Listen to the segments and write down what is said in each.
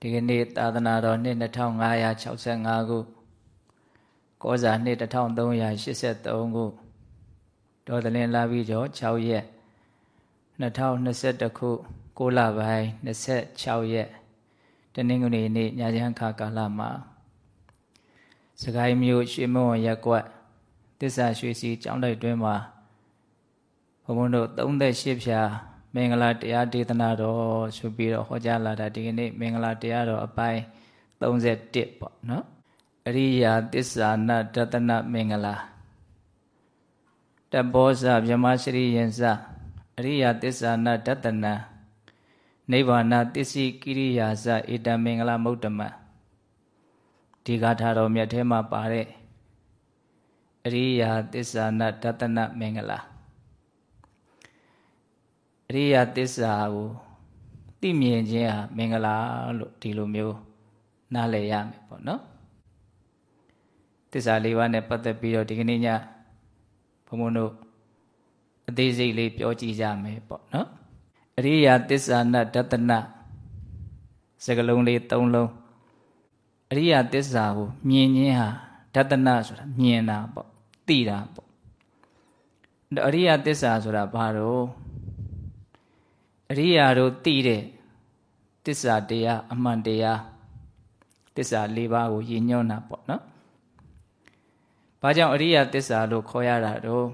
ဒီကနေ့သာသနာတော်နှစ်2565ခုကောဇာနှစ်1383ခုဒေါ်သလင်းလာပြီးတော့6ရက်2021ခု6လပိုင်း26ရက်တနင်္ဂနွေနေ့ညချမ်းခါကာလမှာစကိုင်းမြို့ရွှေမွန်ရက်ကွက်တစ္ဆာရွှေစီကျောင်းတိုက်တွင်မှာဘုံဘုံတို့38ဖြာ မင်္ဂလာတရားဒေသနာတော်ဆိုပြီးတော့ဟောကြားလာတာဒီကနေ့မင်္ဂလာတရားတော်အပိုင်း31ပေါ့နော်အရိယာသစ္စာနတတနမင်္ဂလာတဘောဇဗြဟ္မစရိယင်ဇအရိယာသစ္စာနတတနနိဗ္ဗာနသစ္စိကိရိယာဇဧတမင်္ဂလာမௌတ္တမဒီဂါထာတော်မြတ်ထဲမှာပါတဲ့အရိယာသစ္စာနတတနမင်္ဂလာ အရိယသစ္စာကိုသိမြင်ခြင်းဟာမင်္ဂလာလို့ဒီလိုမျိုးနားလည်ရမယ်ပေါ့နော်သစ္စာလေးပါးနဲ့ပတ်သက်ပြီးတော့ဒီကနေ့ညဘုံဘုံတို့အသေးစိတ်လေးပြောကြည့်ကြမယ်ပေါ့နော်အရိယသစ္စာနတတနစကလုံးလေး၃လုံးအရိယသစ္စာကိုမြင်ခြင်းဟာဒတနဆိုတာမြင်တာပေါ့သိတာပေါ့အရိယသစ္စာဆိုတာဘာတော့ အရိယာတို့သိတဲ့တစ္ဆာတရားအမှန်တရားတစ္ဆာ၄ပါးကိုရည်ညွှန်းတာပေါ့နော်။ဘာကြောင့်အရိယာတစ္ဆာလို့ခေါ်ရတာတော့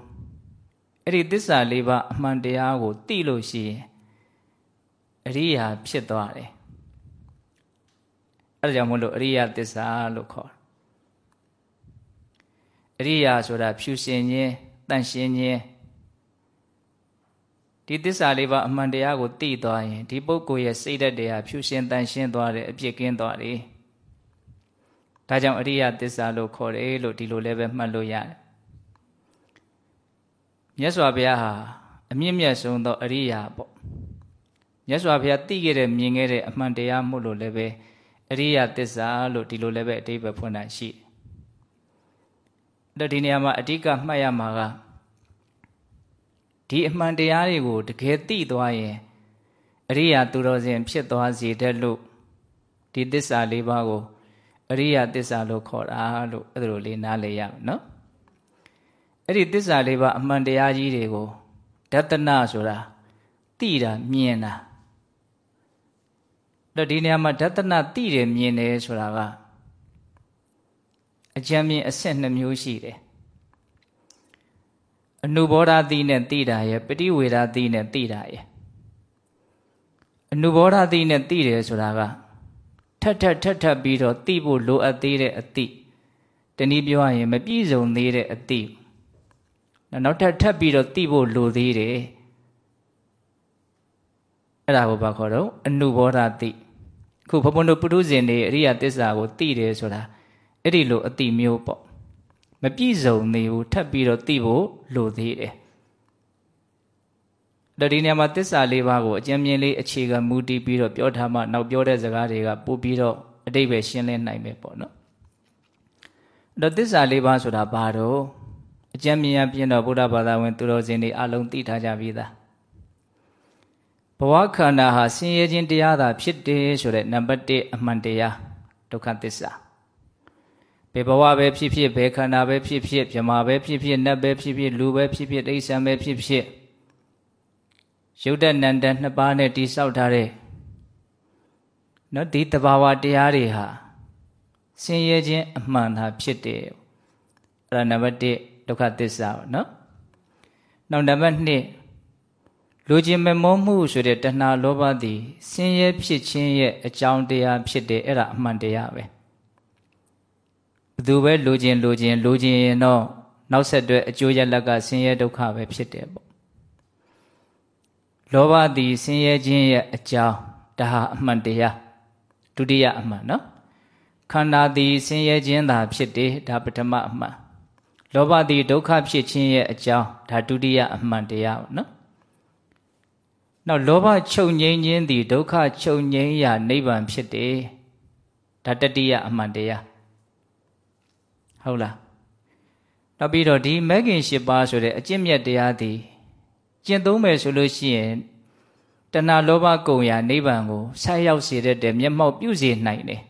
အဲ့ဒီတစ္ဆာ၄ပါးအမှန်တရားကိုသိလို့ရှိရင်အရိယာဖြစ်သွားတယ်။အဲ့ဒါကြောင့်မို့လို့အရိယာတစ္ဆာလို့ခေါ်တယ်။အရိယာဆိုတာဖြူရှင်ခြင်းတန့်ရှင်းခြင်း ဒီသစ္စာလေးပါအမှန်တရားကိုသိသွားရင်ဒီပုဂ္ဂိုလ်ရဲ့စိတ်ဓာတ်တွေဟာဖြူရှင်တန်ရှင်းသွားတယ်အပြစ်ကင်းသွားတယ်။ဒါကြောင့်အရိယသစ္စာလို့ခေါ်တယ်လို့ဒီလိုလည်းပဲမှတ်လို့ရတယ်။မြတ်စွာဘုရားဟာအမြင့်မြတ်ဆုံးသောအရိယာပေါ့။မြတ်စွာဘုရားသိခဲ့တဲ့မြင်ခဲ့တဲ့အမှန်တရားမှုလို့လည်းပဲအရိယသစ္စာလို့ဒီလိုလည်းပဲအတိပ္ပယ်ဖွင့်တာရှိတယ်။အဲ့ဒီနေရာမှာအဓိကမှတ်ရမှာက ဒီအမှန်တရားတွေကိုတကယ်သိသွားရင်အရိယာသူတော်စင်ဖြစ်သွားစေတဲ့လို့ဒီသစ္စာလေးပါးကိုအရိယာသစ္စာလို့ခေါ်တာလို့အဲ့လိုလေးနားလည်ရမယ်နော်အဲ့ဒီသစ္စာလေးပါးအမှန်တရားကြီးတွေကိုဒတနာဆိုတာသိတာမြင်တာတော့ဒီနေရာမှာဒတနာသိတယ်မြင်တယ်ဆိုတာကအကြံမြင်အဆင့်နှမျိုးရှိတယ် အနုဘောဓာတိနဲ့သိတာရဲ့ပฏิဝေဓာတိနဲ့သိတာရဲ့အနုဘောဓာတိနဲ့သိတယ်ဆိုတာကထက်ထက်ထက်ထက်ပြီးတော့သိဖို့လိုအပ်သေးတဲ့အသိတနည်းပြောရရင်မပြည့်စုံသေးတဲ့အသိနောက်ထပ်ထပ်ပြီးတော့သိဖို့လိုသေးတယ်အဲ့ဒါကိုဘာခေါ်တော့အနုဘောဓာတိခုဘုံဘုံတို့ပုထုဇဉ်တွေအရိယသစ္စာကိုသိတယ်ဆိုတာအဲ့ဒီလိုအသိမျိုးပေါ့ မပြည့်စုံသေးဘူးထပ်ပြီးတော့သိဖို့လိုသေးတယ်ဒါဒီနေရာမှာသစ္စာလေးပါးကိုအကျဉ်းမြင်လေးအခြေခံမူတည်ပြီးတော့ပြောထားမှနောက်ပြောတဲ့စကားတွေကပို့ပြီးတော့အတိတ်ပဲရှင်းလင်းနိုင်မယ်ပေါ့နော်အဲ့တော့သစ္စာလေးပါးဆိုတာဘာတော့အကျဉ်းမြင်ရပြင်းတော့ဗုဒ္ဓဘာသာဝင် သူတော်စင်တွေအလုံးသိထားကြပြီးသားဘဝခန္ဓာဟာဆင်းရဲခြင်းတရားသာဖြစ်တယ်ဆိုတဲ့နံပါတ်1အမှန်တရားဒုက္ခသစ္စာ ဘယ်ဘဝပဲဖြစ်ဖြစ်ဘယ်ခန္ဓာပဲဖြစ်ဖြစ်မြမာပဲဖြစ်ဖြစ်နတ်ပဲဖြစ်ဖြစ်လူပဲဖြစ်ဖြစ်တိဋ္ဌံပဲဖြစ်ဖြစ်ရုပ်တဏ္ဍန်နှစ်ပါးနဲ့တိဆောက်ထားတဲ့နော်ဒီတဘာဝတရားတွေဟာဆင်းရဲခြင်းအမှန်သာဖြစ်တယ်အဲ့ဒါနံပါတ်1ဒုက္ခသစ္စာပေါ့နော်နောက်နံပါတ်2လူချင်းမမောမှုဆိုတဲ့တဏှာလောဘသည်ဆင်းရဲဖြစ်ခြင်းရဲ့အကြောင်းတရားဖြစ်တယ်အဲ့ဒါအမှန်တရားပဲ ဘသူပဲလိုချင်လိုချင်လိုချင်ရင်တော့နောက်ဆက်တွဲအကျိုးရလက်ကဆင်းရဲဒုက္ခပဲဖြစ်တယ်ပေါ့လောဘသည်ဆင်းရဲခြင်းရဲ့အကြောင်းဒါဟာအမှန်တရားဒုတိယအမှန်နော်ခန္ဓာသည်ဆင်းရဲခြင်းသာဖြစ်တယ်ဒါပထမအမှန်လောဘသည်ဒုက္ခဖြစ်ခြင်းရဲ့အကြောင်းဒါဒုတိယအမှန်တရားပေါ့နော်နောက်လောဘချုပ်ငြိမ်းခြင်းသည်ဒုက္ခချုပ်ငြိမ်းရာနိဗ္ဗာန်ဖြစ်တယ်ဒါတတိယအမှန်တရား ဟုတ်လားနောက်ပြီးတော့ဒီမဂ်ခင်၈ပါးဆိုတဲ့အကျင့်မြတ်တရားသည်ကျင့်သုံးမယ်ဆိုလို့ရှိရင်တတဏှာလောဘကုံရာနိဗ္ဗာန်ကိုဆက်ရောက်စေတဲ့မျက်မှောက်ပြုစေနိုင်တယ်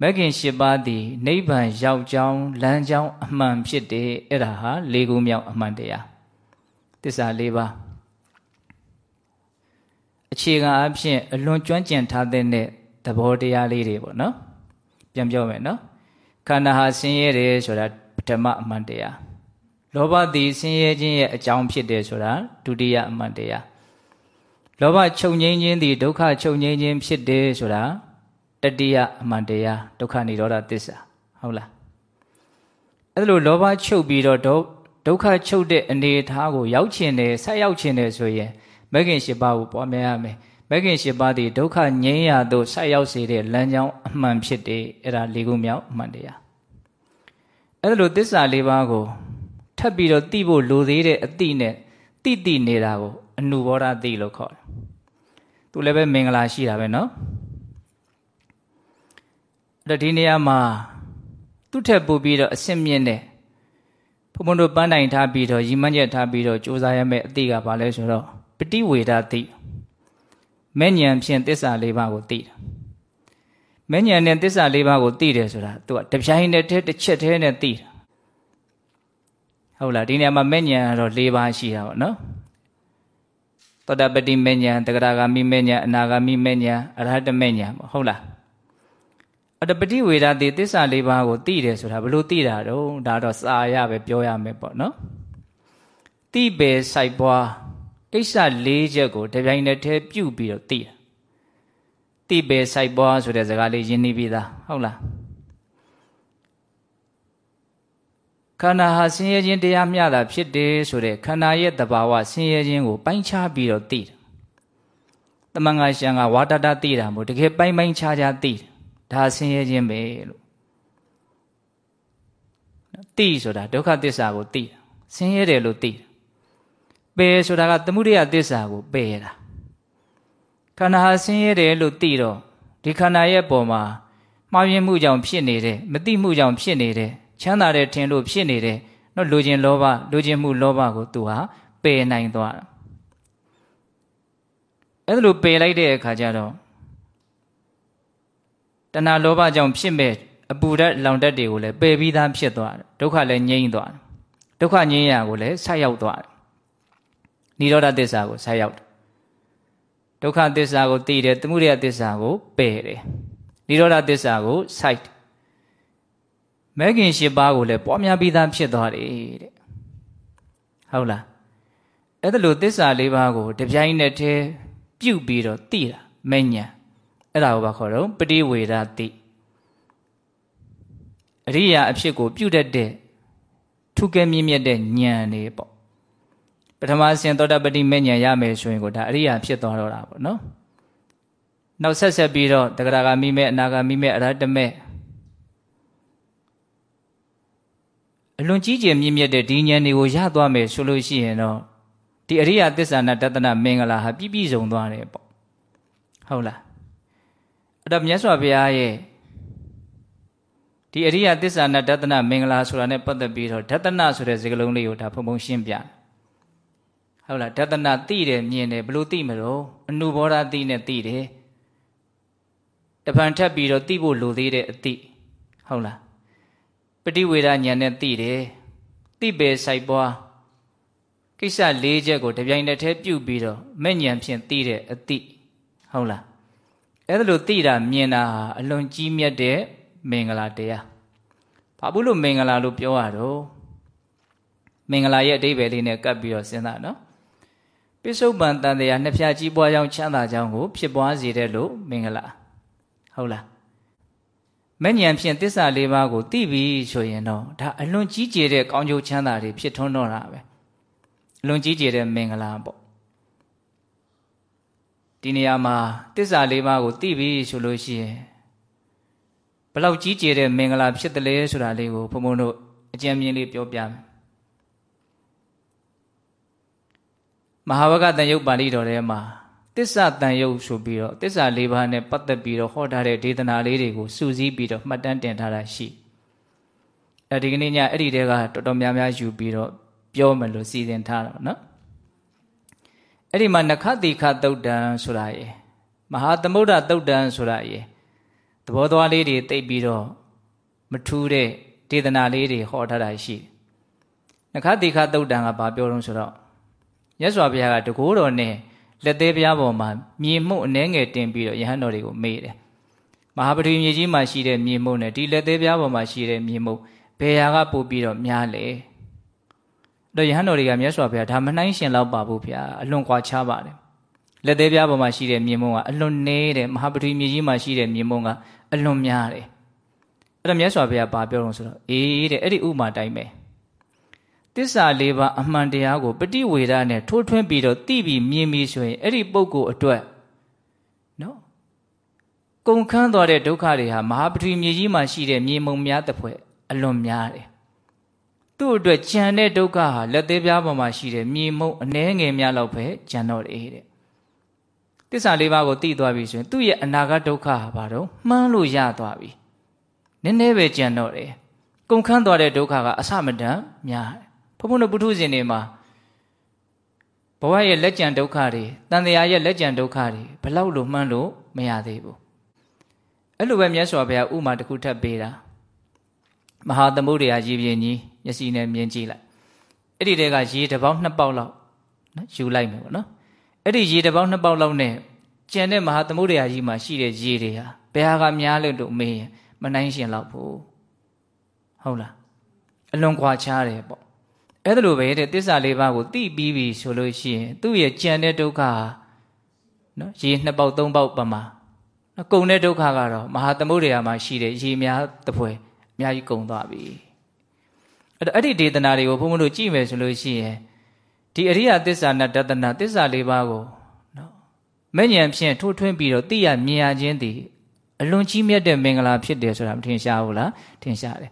မဂ်ခင်၈ပါးသည်နိဗ္ဗာန်ရောက်ကြောင်းလမ်းကြောင်းအမှန်ဖြစ်တယ်အဲ့ဒါဟာလေးခုမြောက်အမှန်တရားသစ္စာ၄ပါးအခြေခံအဖြစ်အလွန်ကျွမ်းကျင်ထားတဲ့သဘောတရားလေးတွေပေါ့နော်ပြန်ပြောမယ်နော် ခန္ဓာဟာဆင်းရဲတယ်ဆိုတာပထမအမှန်တရားလောဘသည်ဆင်းရဲခြင်းရဲ့အကြောင်းဖြစ်တယ်ဆိုတာဒုတိယအမှန်တရားလောဘချုပ်ငြိမ်းခြင်းသည်ဒုက္ခချုပ်ငြိမ်းခြင်းဖြစ်တယ်ဆိုတာတတိယအမှန်တရားဒုက္ခនិရောဓသစ္စာဟုတ်လားအဲ့လိုလောဘချုပ်ပြီးတော့ဒုက္ခချုပ်တဲ့အနေအထားကိုရောက်ချင်တယ်ဆက်ရောက်ချင်တယ်ဆိုရင်မဂ်ခင်၈ပါးကိုပွားများရမယ် မဂ်ခင်၈ပါးသည်ဒုက္ခငြိမ်းရာသို့ဆက်ရောက်စေတဲ့လမ်းကြောင်းအမှန်ဖြစ်တယ်အဲ့ဒါလေးခုမြောက်အမှန်တရားအဲ့လိုသစ္စာလေးပါးကိုထပ်ပြီးတော့သိဖို့လိုသေးတဲ့အတိနဲ့တိတိနေတာကိုအနုဘောဓတိလို့ခေါ်တယ်သူလည်းပဲမင်္ဂလာရှိတာပဲเนาะအဲ့တော့ဒီနေရာမှာသူ့ထက်ပိုပြီးတော့အစင်မြင့်တဲ့ဘုံဘုံတို့ပန်းတိုင်ထားပြီးတော့ရီမန်းချက်ထားပြီးတော့စူးစမ်းရမယ့်အတိကဘာလဲဆိုတော့ပฏิဝေဒတိ မဲ့ညံဖြင့်သစ္စာလေးပါးကိုသိတယ်မဲ့ညံနဲ့သစ္စာလေးပါးကိုသိတယ်ဆိုတာသူကတပြိုင်တည်းတစ်ချက်တည်းနဲ့သိတယ်ဟုတ်လားဒီနေရာမှာမဲ့ညံကတော့၄ပါးရှိတာပေါ့နော်သောတပတိမဲ့ညံတဂရဂါမိမဲ့ညံအနာဂါမိမဲ့ညံအရဟတမဲ့ညံပေါ့ဟုတ်လားအတပတိဝေဒတိသစ္စာလေးပါးကိုသိတယ်ဆိုတာဘလို့သိတာတော့ဒါတော့စာရပဲပြောရမယ်ပေါ့နော်တိပေစိုက်ပွား ကိစ္စ၄ချက်ကိုတပြိုင်တည်းပြုတ်ပြီးတော့သိတာတိပေစိုက်ပွားဆိုတဲ့စကားလေးရင်းနှီးပြီးသားဟုတ်လားခန္ဓာဟာဆင်းရဲခြင်းတရားမျှတာဖြစ်တယ်ဆိုတဲ့ခန္ဓာရဲ့တဘာဝဆင်းရဲခြင်းကိုပိုင်းခြားပြီးတော့သိတယ်တမန်ငါရှံကဝါတတသိတာမို့တကယ်ပိုင်းပိုင်းခြားခြားသိတယ်ဒါဆင်းရဲခြင်းပဲလို့သိဆိုတာဒုက္ခသစ္စာကိုသိဆင်းရဲတယ်လို့သိ ပယ်ဆိုတာကသမုဒိယသစ္စာကိုပယ်တာခန္ဓာဟာဆင်းရဲတယ်လို့သိတော့ဒီခန္ဓာရဲ့ပုံမှာမှားယွင်းမှုကြောင့်ဖြစ်နေတဲ့မသိမှုကြောင့်ဖြစ်နေတဲ့ချမ်းသာတဲ့ထင်လို့ဖြစ်နေတဲ့နော်လူချင်းလောဘလူချင်းမှုလောဘကိုသူဟာပယ်နိုင်သွားတာအဲ့ဒါလိုပယ်လိုက်တဲ့အခါကျတော့တဏှာလောဘကြောင့်ဖြစ်မဲ့အပူဓာတ်လောင်ဓာတ်တွေကိုလည်းပယ်ပြီးသားဖြစ်သွားတယ်ဒုက္ခလည်းငြိမ့်သွားတယ်ဒုက္ခငြိမ်းရာကိုလည်းဆက်ရောက်သွားတယ် နိရောဓသစ္စာကိုဆက်ရောက်တယ်ဒုက္ခသစ္စာကိုသိတယ်သမုဒယသစ္စာကိုပယ်တယ်နိရောဓသစ္စာကိုစိုက်မဲခင်၈ပါးကိုလည်းပွားများပြီးသားဖြစ်သွားတယ်တဲ့ဟုတ်လားအဲ့ဒါလိုသစ္စာ၄ပါးကိုတပြိုင်နက်တည်းပြုတ်ပြီးတော့သိတာမဉ္ဇဉ်အဲ့ဒါကိုဘာခေါ်တော့ပฏิဝေဒတိအရိယာအဖြစ်ကို ပြုတ်တတ်တဲ့ထုကဲမြင့်မြတ်တဲ့ဉာဏ်နေပေါ့ ပထမဆင်သောတပတိမဲ့ဉာဏ်ရမယ်ဆိုရင်ကိုဒါအရိယာဖြစ်သွားတော့တာပေါ့နော်နောက်ဆက်ဆက်ပြီးတော့တဂရဂါမိမဲ့အနာဂါမိမဲ့အရဟတမဲ့အလွန်ကြီးကျယ်မြင့်မြတ်တဲ့ဒီဉာဏ်တွေကိုရသွားမယ်ဆိုလို့ရှိရင်တော့ဒီအရိယာသစ္စာနာတတနာမင်္ဂလာဟာပြည့်ပြည့်စုံသွားတယ်ပေါ့ဟုတ်လားအဲ့တော့မြတ်စွာဘုရားရဲ့ဒီအရိယသစ္စာနဲ့ဒသနမင်္ဂလာဆိုတာနဲ့ပတ်သက်ပြီးတော့ဒသနဆိုတဲ့စကားလုံးလေးကိုဒါဖုံဖုံရှင်းပြ ဟုတ်လားဒသနသိတယ်မြင်တယ်ဘလို့သိမလို့အနုဘောဓသိနဲ့သိတယ်တပံထပ်ပြီးတော့သိဖို့လိုသေးတဲ့အသိဟုတ်လားပฏิဝေဒဉာဏ်နဲ့သိတယ်သိပေဆိုင်ပွားကိစ္စ၄ချက်ကိုတပြိုင်တည်းပြုတ်ပြီးတော့မဲ့ဉာဏ်ဖြင့်သိတဲ့အသိဟုတ်လားအဲ့ဒါလို့သိတာမြင်တာဟာအလွန်ကြီးမြတ်တဲ့မင်္ဂလာတရားဘာဘူးလို့မင်္ဂလာလို့ပြောရတော့မင်္ဂလာရဲ့အဓိပ္ပာယ်လေးနဲ့ကပ်ပြီးတော့စဉ်းစားနော် ပိစုပန်တန်တရားနှစ်ဖြာကြီးပွားကြောင်းချမ်းသာကြောင်းကိုဖြစ်ပွားစေတဲ့လို့မင်္ဂလာဟုတ်လားမဲ့ဉဏ်ဖြင့်တစ္ဆာလေးပါးကိုသိပြီဆိုရင်တော့ဒါအလွန်ကြီးကျယ်တဲ့ကောင်းကျိုးချမ်းသာတွေဖြစ်ထွန်းတော့တာပဲအလွန်ကြီးကျယ်တဲ့မင်္ဂလာပေါ့ဒီနေရာမှာတစ္ဆာလေးပါးကိုသိပြီဆိုလို့ရှိရင်ဘလောက်ကြီးကျယ်တဲ့မင်္ဂလာဖြစ်တယ်လဲဆိုတာလေးကိုဘုံဘုံတို့အကြံဉာဏ်လေးပြောပြမယ် မဟာဝကတန်ယုတ်ပါဠိတော်ထဲမှာတစ္ဆာတန်ယုတ်ဆိုပြီးတော့တစ္ဆာလေးပါးနဲ့ပတ်သက်ပြီးတော့ဟောထားတဲ့ဒေသနာလေးတွေကိုစူးစီးပြီးတော့မှတ်တမ်းတင်ထားတာရှိအဲဒီကနေ့ညအဲ့ဒီတဲကတော်တော်များများယူပြီးတော့ပြောမယ်လို့စီစဉ်ထားတာနော်အဲ့ဒီမှာနခတိခတုတ်တံဆိုတာရေမဟာသမုဒ္ဒတုတ်တံဆိုတာရေသဘောသွားလေးတွေတိတ်ပြီးတော့မထူးတဲ့ဒေသနာလေးတွေဟောထားတာရှိတယ်နခတိခတုတ်တံကဘာပြောလို့ဆိုတော့ ရသော်ဘုရားကတကိုးတော်နဲ့လက်သေးဘုရားပေါ်မှာမြေမှုန့်အနှဲငယ်တင်ပြီးတော့ယဟန်တော်တွေကိုမေးတယ်မဟာပတိမြေကြီးမှာရှိတဲ့မြေမှုန့်နဲ့ဒီလက်သေးဘုရားပေါ်မှာရှိတဲ့မြေမှုန့်ဘယ်ဟာကပို့ပြီးတော့များလဲတော့ယဟန်တော်တွေကမြတ်စွာဘုရားဒါမနှိုင်းရှင်လောက်ပါဘူးဗျာအလွန်ကွာခြားပါတယ်လက်သေးပြားပေါ်မှာရှိတဲ့မြေမုံကအလွန်နေတဲ့မဟာပတိမြေကြီးမှာရှိတဲ့မြေမုံကအလွန်များတယ်အဲ့တော့မြတ်စွာဘုရားဘာပြောလို့ဆိုတော့အေးတဲ့အဲ့ဒီဥမာတိုင်းပဲ တစ္ဆာလေးပါအမှန်တရားကိုပฏิဝေဒနဲ့ထိုးထွင်းပြီးတော့သိပြီးမြင်ပြီးဆိုရင်အဲ့ဒီပုဂ္ဂိုလ်အတွက်နော်ကုန်ခန်းသွားတဲ့ဒုက္ခတွေဟာမဟာပတိမြေကြီးမှာရှိတဲ့မြေမုံများတစ်ဖွဲ့အလွန်များတယ်သူ့အတွက်ကြံတဲ့ဒုက္ခဟာလက်သေးပြားပေါ်မှာရှိတဲ့မြေမုံအနှဲငယ်များလောက်ပဲကြံတော့တယ်တဲ့တစ္ဆာလေးပါးကိုသိသွားပြီဆိုရင်သူ့ရဲ့အနာဂတ်ဒုက္ခဟာဘာတော့မှန်းလို့ရသွားပြီနည်းနည်းပဲကြံတော့တယ်ကုန်ခန်းသွားတဲ့ဒုက္ခကအဆမတန်များ ဘုံဘုံတို့ပုထုဇဉ်တွေမှာဘဝရဲ့လက်ကြံဒုက္ခတွေတန်တရားရဲ့လက်ကြံဒုက္ခတွေဘလောက်လို့မှန်းလို့မရသေးဘူးအဲ့လိုပဲမြတ်စွာဘုရားဥမာတစ်ခုထပ်ပေးတာမဟာသမုဒ္ဒရာရေပြင်ကြီးမျက်စိနဲ့မြင်ကြည့်လိုက်အဲ့ဒီတဲကရေတစ်ပေါက်နှစ်ပေါက်လောက်နော်ယူလိုက်မယ်ပေါ့နော်အဲ့ဒီရေတစ်ပေါက်နှစ်ပေါက်လောက်နဲ့ကျန်တဲ့မဟာသမုဒ္ဒရာကြီးမှာရှိတဲ့ရေတွေဟာဘယ်ဟာကများလို့လို့မေးရင်မနိုင်ရှင်တော့ဘူးဟုတ်လားအလွန်ကွာခြားတယ်ပေါ့ အဲ့ဒါလိုပဲတဲ့တစ္ဆာလေးပါးကိုသိပြီးပြီဆိုလို့ရှိရင်သူ့ရဲ့ကြံတဲ့ဒုက္ခဟာနော်ရေနှစ်ပေါက်သုံးပေါက်ပမာနော်ကုံတဲ့ဒုက္ခကတော့မဟာသမုဒ္ဒရာမှာရှိတဲ့ရေများတပွဲအများကြီးကုံသွားပြီအဲ့တော့အဲ့ဒီဒေသနာတွေကိုဘုန်းဘုန်းတို့ကြည့်မယ်ဆိုလို့ရှိရင်ဒီအရိယသစ္စာနဲ့တတနာသစ္စာလေးပါးကိုနော်မဲ့ဉဏ်ဖြင့်ထိုးထွင်းပြီးတော့သိရမြင်ရခြင်းသည်အလွန်ကြီးမြတ်တဲ့မင်္ဂလာဖြစ်တယ်ဆိုတာမထင်ရှားဘူးလားထင်ရှားတယ်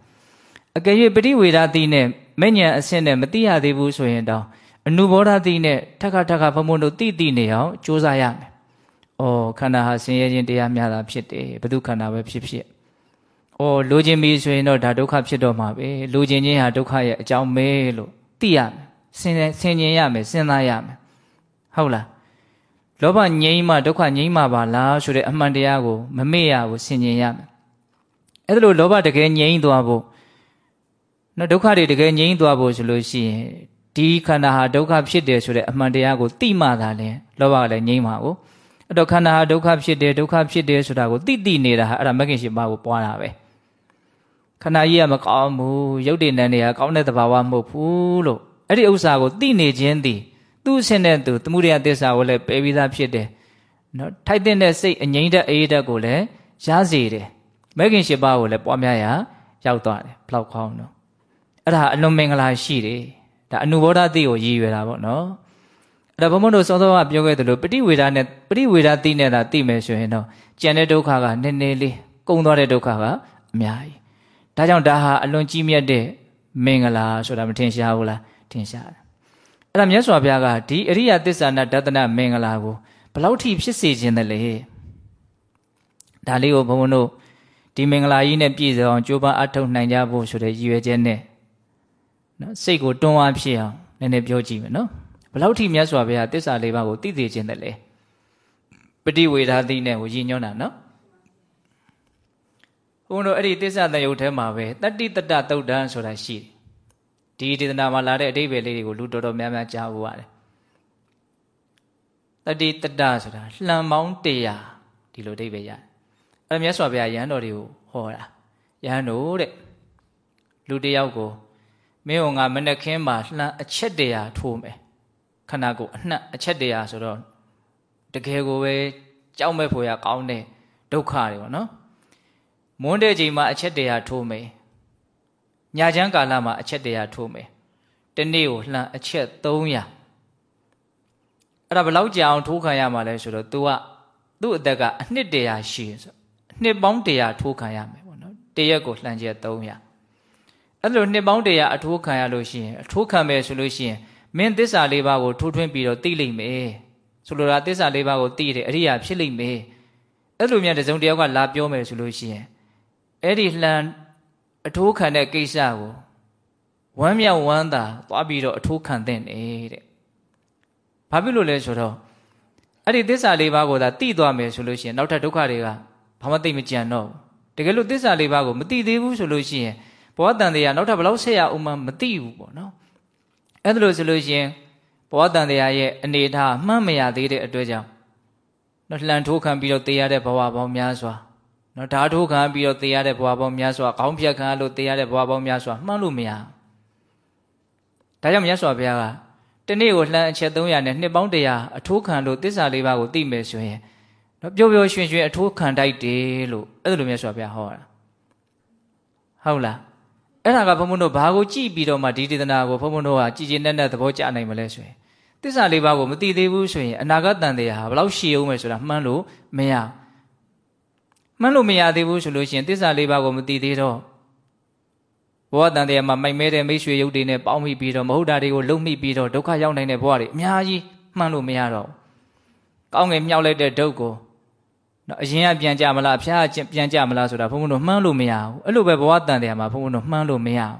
အကယ်၍ပရိဝေဒတိနဲ့မဲ့ဉဏ်အဆင့်နဲ့မသိရသေးဘူးဆိုရင်တောင်အနုဘောဓတိနဲ့ထက်ခါထက်ခါဘုံဘုံတို့သိသိနေအောင်ကြိုးစားရမယ်။အော်ခန္ဓာဟာဆင်းရဲခြင်းတရားများတာဖြစ်တယ်ဘု து ခန္ဓာပဲဖြစ်ဖြစ်။အော်လိုချင်ပြီဆိုရင်တော့ဒါဒုက္ခဖြစ်တော့မှာပဲ။လိုချင်ခြင်းဟာဒုက္ခရဲ့အကြောင်းပဲလို့သိရမယ်။ဆင်ဆင်ញင်ရမယ်စဉ်းစားရမယ်။ဟုတ်လား။လောဘငြိမ်းမှဒုက္ခငြိမ်းမှပါလားဆိုတဲ့အမှန်တရားကိုမမေ့ရဘူးဆင်ញင်ရမယ်။အဲ့ဒါလို့လောဘတကယ်ငြိမ်းသွားဖို့ နော်ဒုက္ခတွေတကယ်ငြိမ်းသွားဖို့ဆိုလို့ရှိရင်ဒီခန္ဓာဟာဒုက္ခဖြစ်တယ်ဆိုတဲ့အမှန်တရားကိုသိမှသာလဲလောဘကလည်းငြိမ်းပါဘူးအဲ့တော့ခန္ဓာဟာဒုက္ခဖြစ်တယ်ဒုက္ခဖြစ်တယ်ဆိုတာကိုသိသိနေတာဟာအဲ့ဒါမဂ္ဂင်ရှင်ပါကိုပွားတာပဲခန္ဓာကြီးကမကောင်းဘူးရုပ်တည်နေတွေကကောင်းတဲ့သဘာဝမဟုတ်ဘူးလို့အဲ့ဒီဥစ္စာကိုသိနေခြင်းသည်သူ့အစဉ်နဲ့သူသမှုရိယသစ္စာကိုလည်းပယ်ပြီးသားဖြစ်တယ်နော်ထိုက်တဲ့စိတ်အငြိမ့်တဲ့အေးတဲ့ကိုလည်းရစေတယ်မဂ္ဂင်ရှင်ပါကိုလည်းပွားများရာရောက်သွားတယ်ဘလောက်ကောင်းတော့ အဲ့ဒါအလွန်မင်္ဂလာရှိတယ်ဒါအနုဘောဓတိကိုရည်ရွယ်တာပေါ့နော်အဲ့ဒါဘုံဘုံတို့စောစောကပြောခဲ့သလိုပฏิဝေဒနဲ့ပฏิဝေဒတိနဲ့သာသိမယ်ဆိုရင်တော့ကြံတဲ့ဒုက္ခကနည်းနည်းလေးကုန်သွားတဲ့ဒုက္ခကအများကြီးဒါကြောင့်ဒါဟာအလွန်ကြီးမြတ်တဲ့မင်္ဂလာဆိုတာမထင်ရှားဘူးလားထင်ရှားတယ်အဲ့ဒါမြတ်စွာဘုရားကဒီအရိယသစ္စာနဲ့ဒသနမင်္ဂလာကိုဘလောက်ထိဖြစ်စေခြင်းတလဲဒါလေးကိုဘုံဘုံတို့ဒီမင်္ဂလာကြီးနဲ့ပြည့်စုံအောင်ကြိုးပမ်းအထောက်နိုင်ကြဖို့ဆိုတဲ့ရည်ရွယ်ချက်နဲ့ နော်စိတ်ကိုတွန်းအားဖြစ်အောင်နည်းနည်းပြောကြည့်မယ်နော်ဘလောက်ထိမြတ်စွာဘုရားတစ္ဆာလေးပါးကိုသိသိခြင်းတယ်လေပฏิဝေဒသိနဲ့ကိုရည်ညွှန်းတာနော်ဘုန်းတော်အဲ့ဒီတစ္ဆာတယုတ်ထဲမှာပဲတတိတတတုတ်တန်းဆိုတာရှိတယ်ဒီဒေသနာမှာလာတဲ့အတိပ္ပယ်လေးတွေကိုလူတော်တော်များများကြားဖို့ရတယ်တတိတတဆိုတာလှံပေါင်းတရားဒီလိုအတိပ္ပယ်ရတယ်အဲ့မြတ်စွာဘုရားယဟန်တော်တွေကိုဟောတာယဟန်တို့တဲ့လူတယောက်ကို မင်းတို့ငါမနှက်ခင်းမှာလှမ်းအချက်တရာထိုးမယ်ခန္ဓာကိုယ်အနှက်အချက်တရာဆိုတော့တကယ်ကိုပဲကြောက်မဲ့ဖို့ရကောင်းတဲ့ဒုက္ခတွေပေါ့နော်မွန်းတဲ့ချိန်မှာအချက်တရာထိုးမယ်ညချမ်းကာလမှာအချက်တရာထိုးမယ်တနေ့ကိုလှမ်းအချက်300အဲ့ဒါဘယ်လောက်ကြာအောင်ထိုးခံရမှာလဲဆိုတော့ तू ကသူ့အသက်ကအနှစ်တရာရှိဆိုအနှစ်ပေါင်းတရာထိုးခံရမယ်ပေါ့နော်တရက်ကိုလှမ်းချက်300 အဲ့လိုနှစ်ပေါင်းတရာအထိုးခံရလို့ရှိရင်အထိုးခံမယ်ဆိုလို့ရှိရင်မင်းသစ္စာလေးပါးကိုထိုးထွင်းပြီးတော့သိလိမ့်မယ်ဆိုလိုတာသစ္စာလေးပါးကိုသိတယ်အရိယာဖြစ်လိမ့်မယ်အဲ့လိုများတစုံတယောက်ကလာပြောမယ်ဆိုလို့ရှိရင်အဲ့ဒီလှန်အထိုးခံတဲ့ကိစ္စကိုဝမ်းမြောက်ဝမ်းသာသွားပြီးတော့အထိုးခံတဲ့နေတဲ့ဘာဖြစ်လို့လဲဆိုတော့အဲ့ဒီသစ္စာလေးပါးကိုသာသိသွားမယ်ဆိုလို့ရှိရင်နောက်ထပ်ဒုက္ခတွေကဘာမှသိမကြံတော့ဘူးတကယ်လို့သစ္စာလေးပါးကိုမသိသေးဘူးဆိုလို့ရှိရင် ဘဝတန်တရားနောက်ထပ်ဘယ်လောက်ဆက်ရအောင်မှမသိဘူးပေါ့နော်အဲ့ဒါလို့ဆိုလို့ရှိရင်ဘဝတန်တရားရဲ့အနေအထားမှန်းမရသေးတဲ့အတွက်ကြောင့်နော်လှန်ထိုးခံပြီးတော့သိရတဲ့ဘဝပေါင်းများစွာနော်ဓာထိုးခံပြီးတော့သိရတဲ့ဘဝပေါင်းများစွာခေါင်းဖြတ်ခံလို့သိရတဲ့ဘဝပေါင်းများစွာမှန်းလို့မရဒါကြောင့်မြတ်စွာဘုရားကတနေ့ကိုလှန်အချက်300နဲ့နှစ်ပေါင်း100အထိုးခံလို့သစ္စာလေးပါးကိုသိမယ်ဆိုရင်နော်ပျော်ပျော်ရွှင်ရွှင်အထိုးခံတိုက်တယ်လို့အဲ့လိုမြတ်စွာဘုရားဟောတာဟုတ်လား အဲ့ဒါကဘုံဘုံတို့ဘာကိုကြည့်ပြီးတော့မှဒီဒေသနာကိုဘုံဘုံတို့ကကြည်ကျင်နဲ့နဲ့သဘောကျနိုင်မလဲဆိုရင်သစ္စာလေးပါးကိုမသိသေးဘူးဆိုရင်အနာဂတ်တန်တရားဟာဘယ်လောက်ရှည်အောင်မယ်ဆိုတာမှန်းလို့မရမှန်းလို့မရသေးဘူးဆိုလို့ရှိရင်သစ္စာလေးပါးကိုမသိသေးတော့ဘဝတန်တရားမှာမိုက်မဲတဲ့မိတ်ဆွေရုပ်တွေနဲ့ပေါင်းမိပြီးတော့မဟုတ်တာတွေကိုလုံမိပြီးတော့ဒုက္ခရောက်နိုင်တဲ့ဘဝတွေအများကြီးမှန်းလို့မရတော့ကောင်းငယ်မြောက်လိုက်တဲ့ဒုက္ခကို နော်အရင်ကပြန်ကြမလားအဖျားပြန်ကြမလားဆိုတာဘုန်းဘုန်းတို့မှန်းလို့မရဘူးအဲ့လိုပဲဘဝတန်တရားမှာဘုန်းဘုန်းတို့မှန်းလို့မရဘူး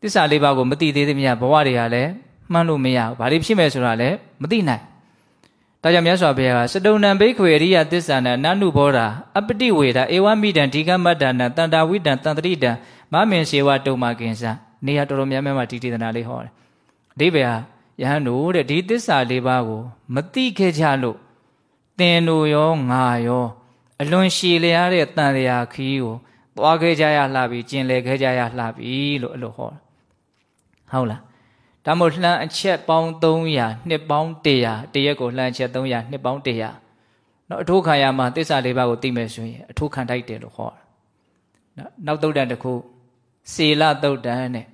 သစ္စာလေးပါးကိုမသိသေးသမျှဘဝတွေကလည်းမှန်းလို့မရဘူးဘာတွေဖြစ်မယ်ဆိုတာလည်းမသိနိုင်ဒါကြောင့်မြတ်စွာဘုရားကစတုဏံဘိခွေရိယသစ္စာနအနနုဘောဓာအပတိဝေဒဧဝမိတံဒီကမတ္တနာတန္တာဝိတံတန္တရိတံမမင်စေဝတုံမကင်္စနေရာတော်တော်များများမှာဒီဒေသနာလေးဟောတယ်အဓိပ္ပာယ်ဟာယဟန်တို့တဲ့ဒီသစ္စာလေးပါးကိုမသိခဲ့ကြလို့ သင်တို့ရောငါရော အလွန်ရှည်လျားတဲ့တန်လျာခီးကိုသွားခဲ့ကြရလှပြီကျင်လည်ခဲ့ကြရလှပြီလို့အဲ့လိုဟောတာဟုတ်လားဒါမို့လှမ်းအချက်ပေါင်း300နှစ်ပေါင်း100တရက်ကိုလှမ်းအချက်300နှစ်ပေါင်း100နော်အထိုးခံရမှာသစ္စာလေးပါးကိုသိမယ်ဆိုရင်အထိုးခံတိုက်တယ်လို့ဟောတာနော်နောက်တုတ်တန်တစ်ခုစေလတုတ်တန်နဲ့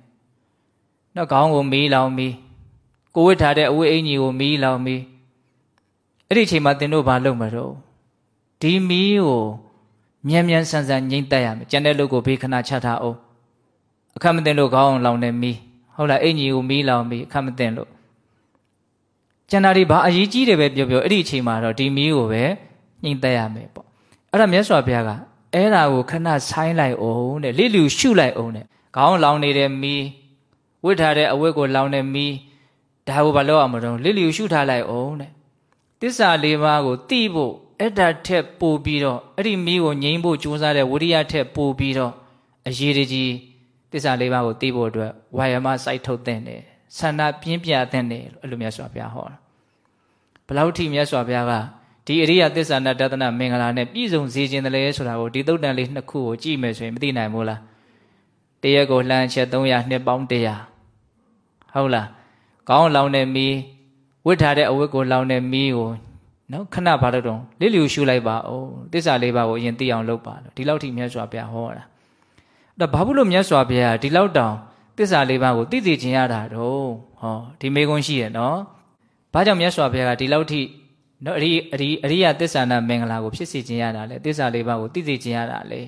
နော်ခေါင်းကိုမီးလောင်မီးကိုဝတ်ထားတဲ့အဝတ်အင်ကြီးကိုမီးလောင်မီး အဲ့ဒီအချိန်မှာသင်တို့ဘာလုပ်မှာတော့ဒီမီးကိုမြန်မြန်ဆန်ဆန်ငိမ့်တက်ရမယ်ကျန်တဲ့လူကိုဘေးခဏချထားအောင်အခက်မတင်လို့ခေါင်းအောင်လောင်နေမီးဟုတ်လားအင်ကြီးကိုမီးလောင်ပြီးအခက်မတင်လို့ကျန်တာတွေဘာအရေးကြီးတယ်ပဲပြောပြောအဲ့ဒီအချိန်မှာတော့ဒီမီးကိုပဲငိမ့်တက်ရမယ်ပေါ့အဲ့ဒါမြတ်စွာဘုရားကအဲ့ဒါကိုခဏဆိုင်းလိုက်အောင်တဲ့လိလူရှုလိုက်အောင်တဲ့ခေါင်းလောင်နေတဲ့မီးဝတ်ထားတဲ့အဝတ်ကိုလောင်နေမီးဒါကိုဘာလို့အောင်မလို့လိလူရှုထားလိုက်အောင်တဲ့ တစ္ဆာလေးပါးကိုတိဖို့အဲ့ဒါထက်ပိုပြီးတော့အဲ့ဒီမီးကိုငြိမ်းဖို့ကြိုးစားတဲ့ဝိရိယထက်ပိုပြီးတော့အရေးကြီးတစ္ဆာလေးပါးကိုသိဖို့အတွက်ဝါယမစိုက်ထုတ်တဲ့တယ်ဆန္ဒပြင်းပြတဲ့တယ်လို့အဲ့လိုမြတ်စွာဘုရားဟောတာဘလောက်ထိမြတ်စွာဘုရားကဒီအရိယသစ္စာနာတဒနာမင်္ဂလာနဲ့ပြည့်စုံစေခြင်းတည်းဆိုတာကိုဒီသုတ်တန်လေးနှစ်ခုကိုကြည့်မယ်ဆိုရင်မသိနိုင်ဘူးလားတရက်ကိုလှမ်းချက်300နှစ်ပေါင်း100ဟုတ်လားကောင်းလောင်တဲ့မီး ဝတ်ထားတဲ့အဝတ်ကိုလောင်တဲ့မီးကိုနော်ခဏဘာလို့တော့လစ်လျူရှုလိုက်ပါဦးသစ္စာလေးပါးကိုအရင်သိအောင်လုပ်ပါလို့ဒီလောက်ထိမြတ်စွာဘုရားဟောတာအဲ့တော့ဘာဖြစ်လို့မြတ်စွာဘုရားဒီလောက်တောင်သစ္စာလေးပါးကိုသိသိချင်းရတာတော့ဟောဒီမေကွန်းရှိရနော်ဘာကြောင့်မြတ်စွာဘုရားကဒီလောက်ထိနော်အရိအရိအရိယသစ္စာနာမင်္ဂလာကိုဖြစ်စေခြင်းရတာလေသစ္စာလေးပါးကိုသိသိခြင်းရတာလေ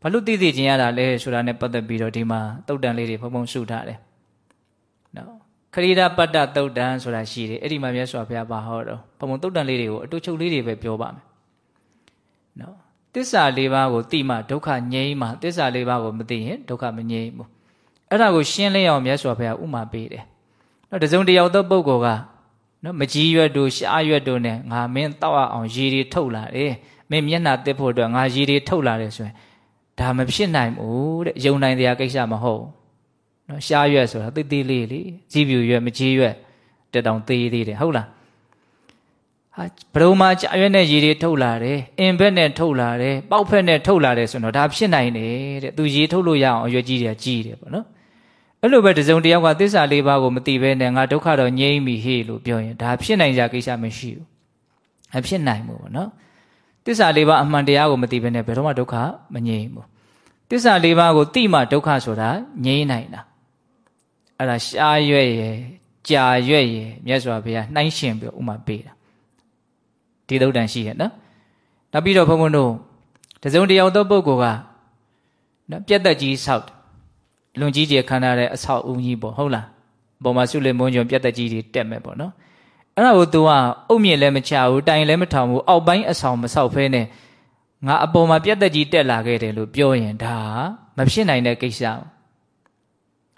ဘာလို့သိသိခြင်းရတာလဲဆိုတာနဲ့ပတ်သက်ပြီးတော့ဒီမှာတုတ်တန်လေးတွေဖုံဖုံရှုထားတယ်နော် ခရိဒပတ္တတုတ်တန်ဆိုတာရှိတယ်အဲ့ဒီမှာမြတ်စွာဘုရားပါဟောတော့ဖုံဖုံတုတ်တန်လေးတွေကိုအတူချုပ်လေးတွေပဲပြောပါမယ်နော်သစ္စာလေးပါးကိုသိမှဒုက္ခငြိမ်းမှသစ္စာလေးပါးကိုမသိရင်ဒုက္ခမငြိမ်းဘူးအဲ့ဒါကိုရှင်းလင်းအောင်မြတ်စွာဘုရားဥမာပေးတယ်နော်တစုံတယောက်သောပုဂ္ဂိုလ်ကနော်မကြီးရွက်တို့ရှားရွက်တို့နဲ့ငါမင်းတောက်အောင်ရေတွေထုတ်လာတယ်မင်းမျက်နှာတက်ဖို့အတွက်ငါရေတွေထုတ်လာတယ်ဆိုရင်ဒါမဖြစ်နိုင်ဘူးတဲ့ယုံနိုင်တရားကိစ္စမဟုတ် နော်ရှားရွက်ဆိုတာသိသေးလေးလေကြီးပြူရွက်မကြီးရွက်တက်တောင်သေးသေးတယ်ဟုတ်လားဟာဘရုံမှာကြာရွက်နဲ့ရေတွေထုတ်လာတယ်အင်ဘက်နဲ့ထုတ်လာတယ်ပေါက်ဖက်နဲ့ထုတ်လာတယ်ဆိုတော့ဒါဖြစ်နိုင်တယ်တဲ့သူရေထုတ်လို့ရအောင်အရွက်ကြီးတွေကကြီးတယ်ပေါ့နော်အဲ့လိုပဲတစုံတယောက်ကသစ္စာလေးပါးကိုမသိဘဲနဲ့ငါဒုက္ခတော့ငြိမ့်ပြီဟေ့လို့ပြောရင်ဒါဖြစ်နိုင်ကြကိစ္စမရှိဘူးအဖြစ်နိုင်ဘူးပေါ့နော်သစ္စာလေးပါးအမှန်တရားကိုမသိဘဲနဲ့ဘယ်တော့မှဒုက္ခမငြိမ့်ဘူးသစ္စာလေးပါးကိုသိမှဒုက္ခဆိုတာငြိမ့်နိုင်တာ အဲ့ဒါရှားရွက်ရယ်ကြာရွက်ရယ်မြတ်စွာဘုရားနှိုင်းရှင်ပြီးဥမာပေးတာဒီသုတ်တန်ရှိရဲ့နော်နောက်ပြီးတော့ဘုန်းဘုန်းတို့တစုံတယောက်သောပုဂ္ဂိုလ်ကနော်ပြက်သက်ကြီးဆောက်လွန်ကြီးကျယ်ခံရတဲ့အဆောက်အဦကြီးပေါ့ဟုတ်လားပေါ်မှာဆုလေမွန်းကြုံပြက်သက်ကြီးတွေတက်မဲ့ပေါ့နော်အဲ့ဒါကို तू ကအုတ်မြင့်လည်းမချဘူးတိုင်လည်းမထောင်ဘူးအောက်ပိုင်းအဆောင်မဆောက်ဖဲနဲ့ငါအပေါ်မှာပြက်သက်ကြီးတက်လာခဲ့တယ်လို့ပြောရင်ဒါမဖြစ်နိုင်တဲ့ကိစ္စ